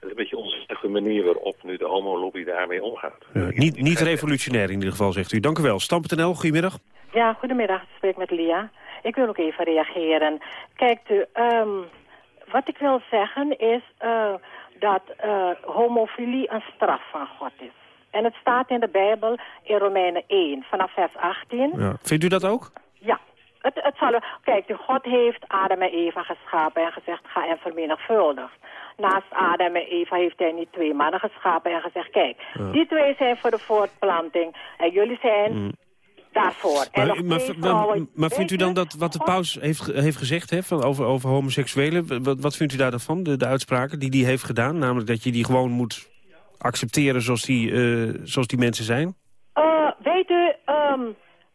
het een beetje onze manier waarop nu de homolobby daarmee omgaat. Ja, niet, niet revolutionair in ieder geval, zegt u. Dank u wel. Stam.nl, goedemiddag. Ja, goedemiddag. Ik spreek met Lia. Ik wil ook even reageren. Kijkt u, ehm, wat ik wil zeggen is eh, dat eh, homofilie een straf van God is. En het staat in de Bijbel in Romeinen 1, vanaf vers 18. Ja. Vindt u dat ook? Ja, het, het zal, kijk, God heeft Adam en Eva geschapen en gezegd, ga en vermenigvuldig. Naast Adam en Eva heeft hij niet twee mannen geschapen en gezegd, kijk, Ja. die twee zijn voor de voortplanting en jullie zijn Mm. Daarvoor. Maar, maar, maar, vrouwen. maar vindt u dan dat wat de paus heeft, heeft gezegd hè, van over, over homoseksuelen... Wat, wat vindt u daar dan van, de, de uitspraken die die heeft gedaan? Namelijk dat je die gewoon moet accepteren zoals die, eh, zoals die mensen zijn? Eh, weet u, ehm,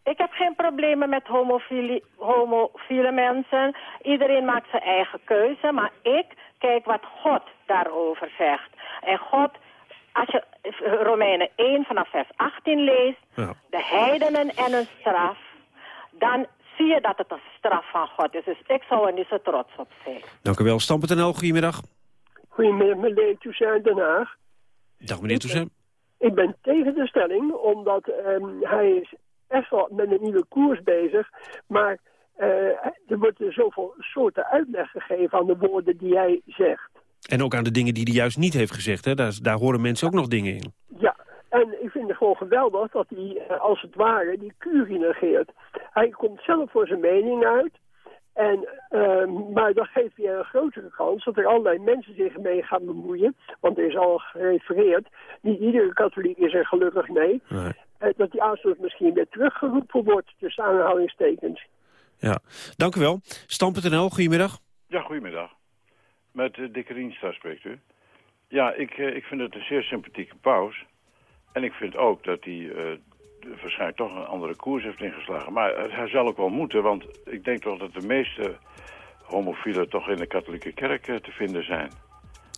ik heb geen problemen met homofilie, homofiele mensen. Iedereen maakt zijn eigen keuze, maar ik kijk wat God daarover zegt. En God, als je Romeinen 1 vanaf vers 18 leest, Ja. de heidenen en een straf, dan zie je dat het een straf van God is. Dus ik zou er niet zo trots op zijn. Dank u wel. Stam.nl, goedemiddag. Goedemiddag, meneer Toussaint Den Haag. Dag meneer Toussaint. Ik ben tegen de stelling, omdat ehm, hij is echt wel met een nieuwe koers bezig. Maar eh, er wordt er zoveel soorten uitleg gegeven aan de woorden die hij zegt. En ook aan de dingen die hij juist niet heeft gezegd. Hè? Daar, daar horen mensen ook nog dingen in. Ja, en ik vind het gewoon geweldig dat hij eh, als het ware die curie negeert. Hij komt zelf voor zijn mening uit. En, ehm, maar dan geeft hij een grotere kans dat er allerlei mensen zich mee gaan bemoeien. Want er is al gerefereerd, niet iedere katholiek is er gelukkig mee. Eh, dat die aanstoot misschien weer teruggeroepen wordt tussen aanhalingstekens. Ja. Dank u wel. Stam.nl, goedemiddag. Ja, goedemiddag. Met uh, Dikke Rienstra spreekt u. Ja, ik, eh, ik vind het een zeer sympathieke paus. En ik vind ook dat hij eh, d- waarschijnlijk toch een andere koers heeft ingeslagen. Maar eh, hij zal ook wel moeten, want ik denk toch dat de meeste homofielen toch in de katholieke kerk eh, te vinden zijn.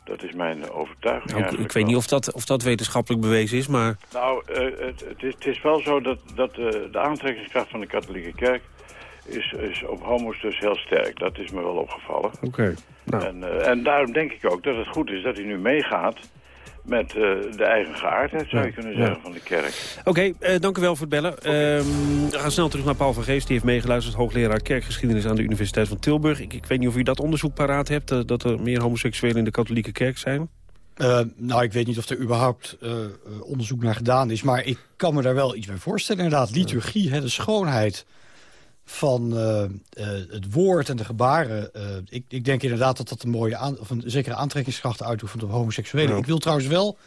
Dat is mijn eh, overtuiging Nou, ik, weet niet of dat, of dat wetenschappelijk bewezen is, maar... nou, eh, het, het, is, het is wel zo dat, dat eh, de aantrekkingskracht van de katholieke kerk is, is op homo's dus heel sterk. Dat is me wel opgevallen. Oké. Nou. En, eh, en daarom denk ik ook dat het goed is dat hij nu meegaat met eh, de eigen geaardheid, zou je kunnen ja. zeggen, van de kerk. Oké, eh, dank u wel voor het bellen. Ehm, we gaan snel terug naar Paul van Geest. Die heeft meegeluisterd, hoogleraar kerkgeschiedenis aan de Universiteit van Tilburg. Ik, ik weet niet of u dat onderzoek paraat hebt, dat er meer homoseksuelen in de katholieke kerk zijn. Eh, nou, ik weet niet of er überhaupt onderzoek naar gedaan is... maar ik kan me daar wel iets bij voorstellen. Inderdaad, liturgie, hè, de schoonheid van eh, eh, het woord en de gebaren... eh, ik, ik denk inderdaad dat dat een mooie aan, of een zekere aantrekkingskracht uitoefent op homoseksuelen. Ja. Ik wil trouwens wel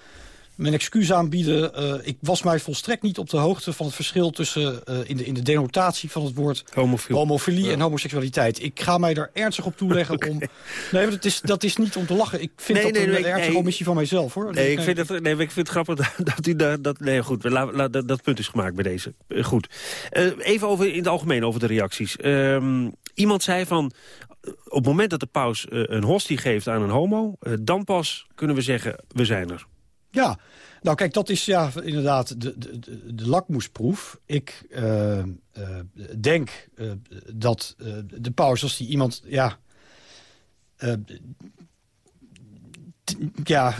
mijn excuus aanbieden. Eh, ik was mij volstrekt niet op de hoogte van het verschil tussen... eh, in, de, in de denotatie van het woord Homofiel. homofilie en homoseksualiteit. Ik ga mij daar ernstig op toeleggen om... Nee, maar dat is, dat is niet om te lachen. Ik vind Nee, dat nee, een nee, ernstige omissie van mijzelf, hoor. Nee, ik vind, het, nee, ik vind het grappig dat, dat u daar... Dat, nee, goed, laat, laat- dat, dat punt is gemaakt bij deze. Eh, goed. Even over, in het algemeen over de reacties. Ehm, iemand zei van... Op het moment dat de paus een hostie geeft aan een homo... dan pas kunnen we zeggen, we zijn er. Ja, nou kijk, dat is ja inderdaad de, de, de, lakmoesproef. Ik eh, eh, denk eh, dat de paus, als die iemand... Ja, ja,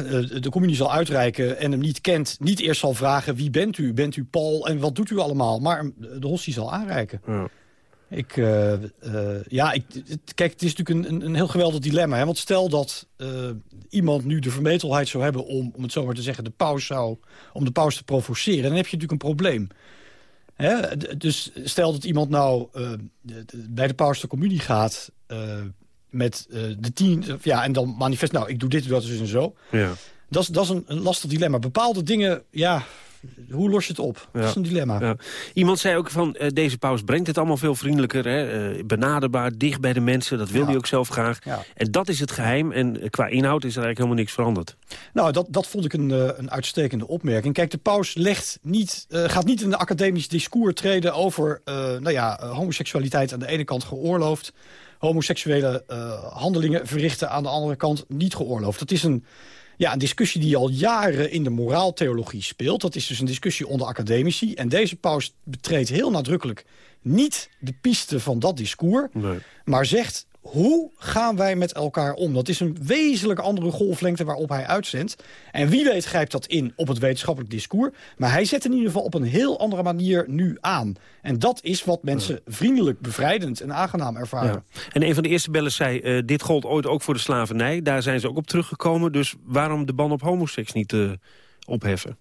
de communie zal uitreiken en hem niet kent... niet eerst zal vragen, wie bent u? Bent u Paul en wat doet u allemaal? Maar de hostie zal aanreiken. Ik, eh, eh, ja, ik, het- kijk, het is natuurlijk een, een, heel geweldig dilemma. Hè? Want stel dat eh, iemand nu de vermetelheid zou hebben om, om het zo maar te zeggen, de paus zou, om de paus te provoceren, dan heb je natuurlijk een probleem. Hè? Dus stel dat iemand nou de- de- bij de paus de communie gaat met de tien, ja, en dan manifest, nou, ik doe dit, doe dat dus en zo. Ja. Dat is, dat is een, een lastig dilemma. Bepaalde dingen, ja, hoe los je het op? Dat is een dilemma. Ja. Iemand zei ook van, eh, deze paus brengt het allemaal veel vriendelijker. Hè? eh, benaderbaar, dicht bij de mensen. Dat wil hij ook zelf graag. En dat is het geheim. En eh, qua inhoud is er eigenlijk helemaal niks veranderd. Nou, dat, dat vond ik een, een uitstekende opmerking. Kijk, de paus legt niet, gaat niet in een academisch discours treden... over nou ja, homoseksualiteit aan de ene kant geoorloofd... homoseksuele handelingen verrichten aan de andere kant niet geoorloofd. Dat is een, ja, een discussie die al jaren in de moraaltheologie speelt. Dat is dus een discussie onder academici. En deze paus betreedt heel nadrukkelijk niet de piste van dat discours... maar zegt hoe gaan wij met elkaar om? Dat is een wezenlijk andere golflengte waarop hij uitzendt. En wie weet grijpt dat in op het wetenschappelijk discours. Maar hij zet in ieder geval op een heel andere manier nu aan. En dat is wat mensen vriendelijk, bevrijdend en aangenaam ervaren. Ja. En een van de eerste bellen zei, eh, dit gold ooit ook voor de slavernij. Daar zijn ze ook op teruggekomen. Dus waarom de ban op homoseks niet eh, opheffen?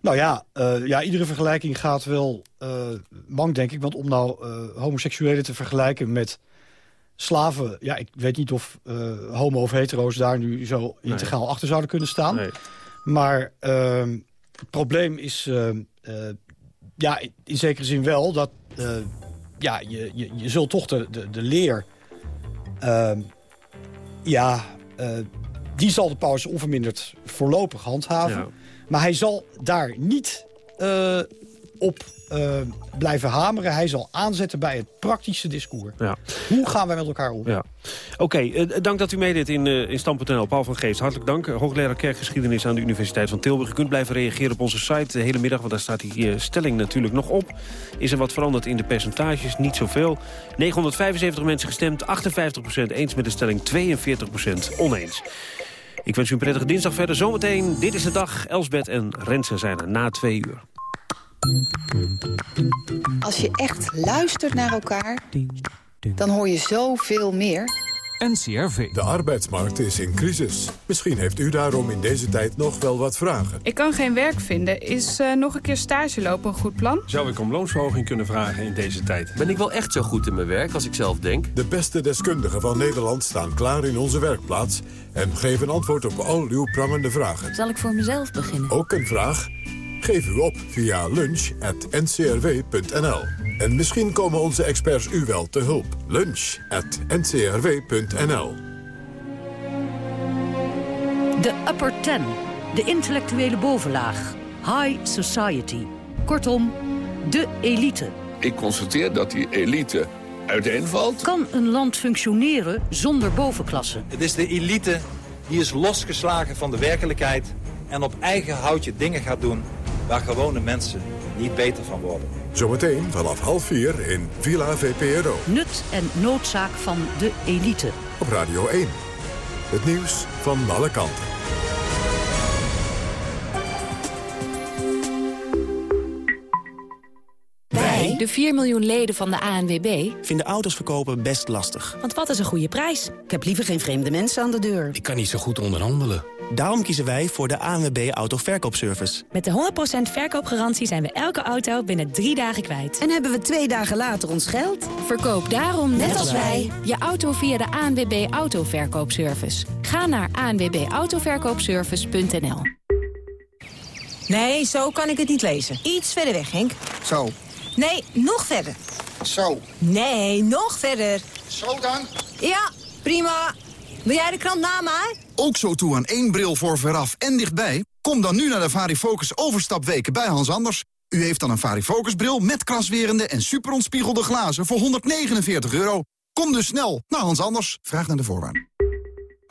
Nou ja, eh, ja, iedere vergelijking gaat wel eh mank, denk ik. Want om nou homoseksuelen te vergelijken met slaven... ja, ik weet niet of eh, homo of hetero's daar nu zo integraal achter zouden kunnen staan. Maar ehm, het probleem is, ehm, eh, ja, in zekere zin wel... dat eh, ja, je, je, je zult toch de, de, de leer... ehm, ja, die zal de paus onverminderd voorlopig handhaven. Ja. Maar hij zal daar niet op eh, blijven hameren. Hij zal aanzetten bij het praktische discours. Ja. Hoe gaan wij met elkaar om? Ja. Oké, eh, dank dat u meedeed in, eh in Stam.nl. Paul van Geest, hartelijk dank. Hoogleraar kerkgeschiedenis aan de Universiteit van Tilburg. U kunt blijven reageren op onze site de hele middag, want daar staat die stelling natuurlijk nog op. Is er wat veranderd in de percentages? Niet zoveel. 975 mensen gestemd, 58% eens met de stelling, 42% oneens. Ik wens u een prettige dinsdag verder. Zometeen, dit is de dag. Elsbeth en Rensen zijn er na twee uur. Als je echt luistert naar elkaar, dan hoor je zoveel meer. NCRV. De arbeidsmarkt is in crisis. Misschien heeft u daarom in deze tijd nog wel wat vragen. Ik kan geen werk vinden. Is eh, nog een keer stage lopen een goed plan? Zou ik om loonsverhoging kunnen vragen in deze tijd? Ben ik wel echt zo goed in mijn werk als ik zelf denk? De beste deskundigen van Nederland staan klaar in onze werkplaats... en geven antwoord op al uw prangende vragen. Zal ik voor mezelf beginnen? Ook een vraag? Geef u op via lunch.ncrw.nl. En misschien komen onze experts u wel te hulp. Lunch.ncrw.nl De upper ten, de intellectuele bovenlaag. High society. Kortom, de elite. Ik constateer dat die elite uiteenvalt. Kan een land functioneren zonder bovenklasse? Het is de elite die is losgeslagen van de werkelijkheid... en op eigen houtje dingen gaat doen waar gewone mensen niet beter van worden. Zometeen vanaf half vier in Villa VPRO. Nut en noodzaak van de elite. Op Radio 1. Het nieuws van alle kanten. Wij, de 4 miljoen leden van de ANWB, vinden auto's verkopen best lastig. want wat is een goede prijs? Ik heb liever geen vreemde mensen aan de deur. Ik kan niet zo goed onderhandelen. Daarom kiezen wij voor de ANWB Autoverkoopservice. Met de 100% verkoopgarantie zijn we elke auto binnen drie dagen kwijt. En hebben we twee dagen later ons geld? Verkoop daarom, net, als wij, je auto via de ANWB Autoverkoopservice. Ga naar anwbautoverkoopservice.nl Nee, zo kan ik het niet lezen. Iets verder weg, Henk. Zo. Nee, nog verder. Zo. Nee, nog verder. Zo dan? Ja, prima. Wil jij de krant na mij? Ook zo toe aan één bril voor veraf en dichtbij? Kom dan nu naar de Varifocus overstapweken bij Hans Anders. U heeft dan een Varifocus bril met kraswerende en superontspiegelde glazen voor 149 euro. Kom dus snel naar Hans Anders. Vraag naar de voorwaarden.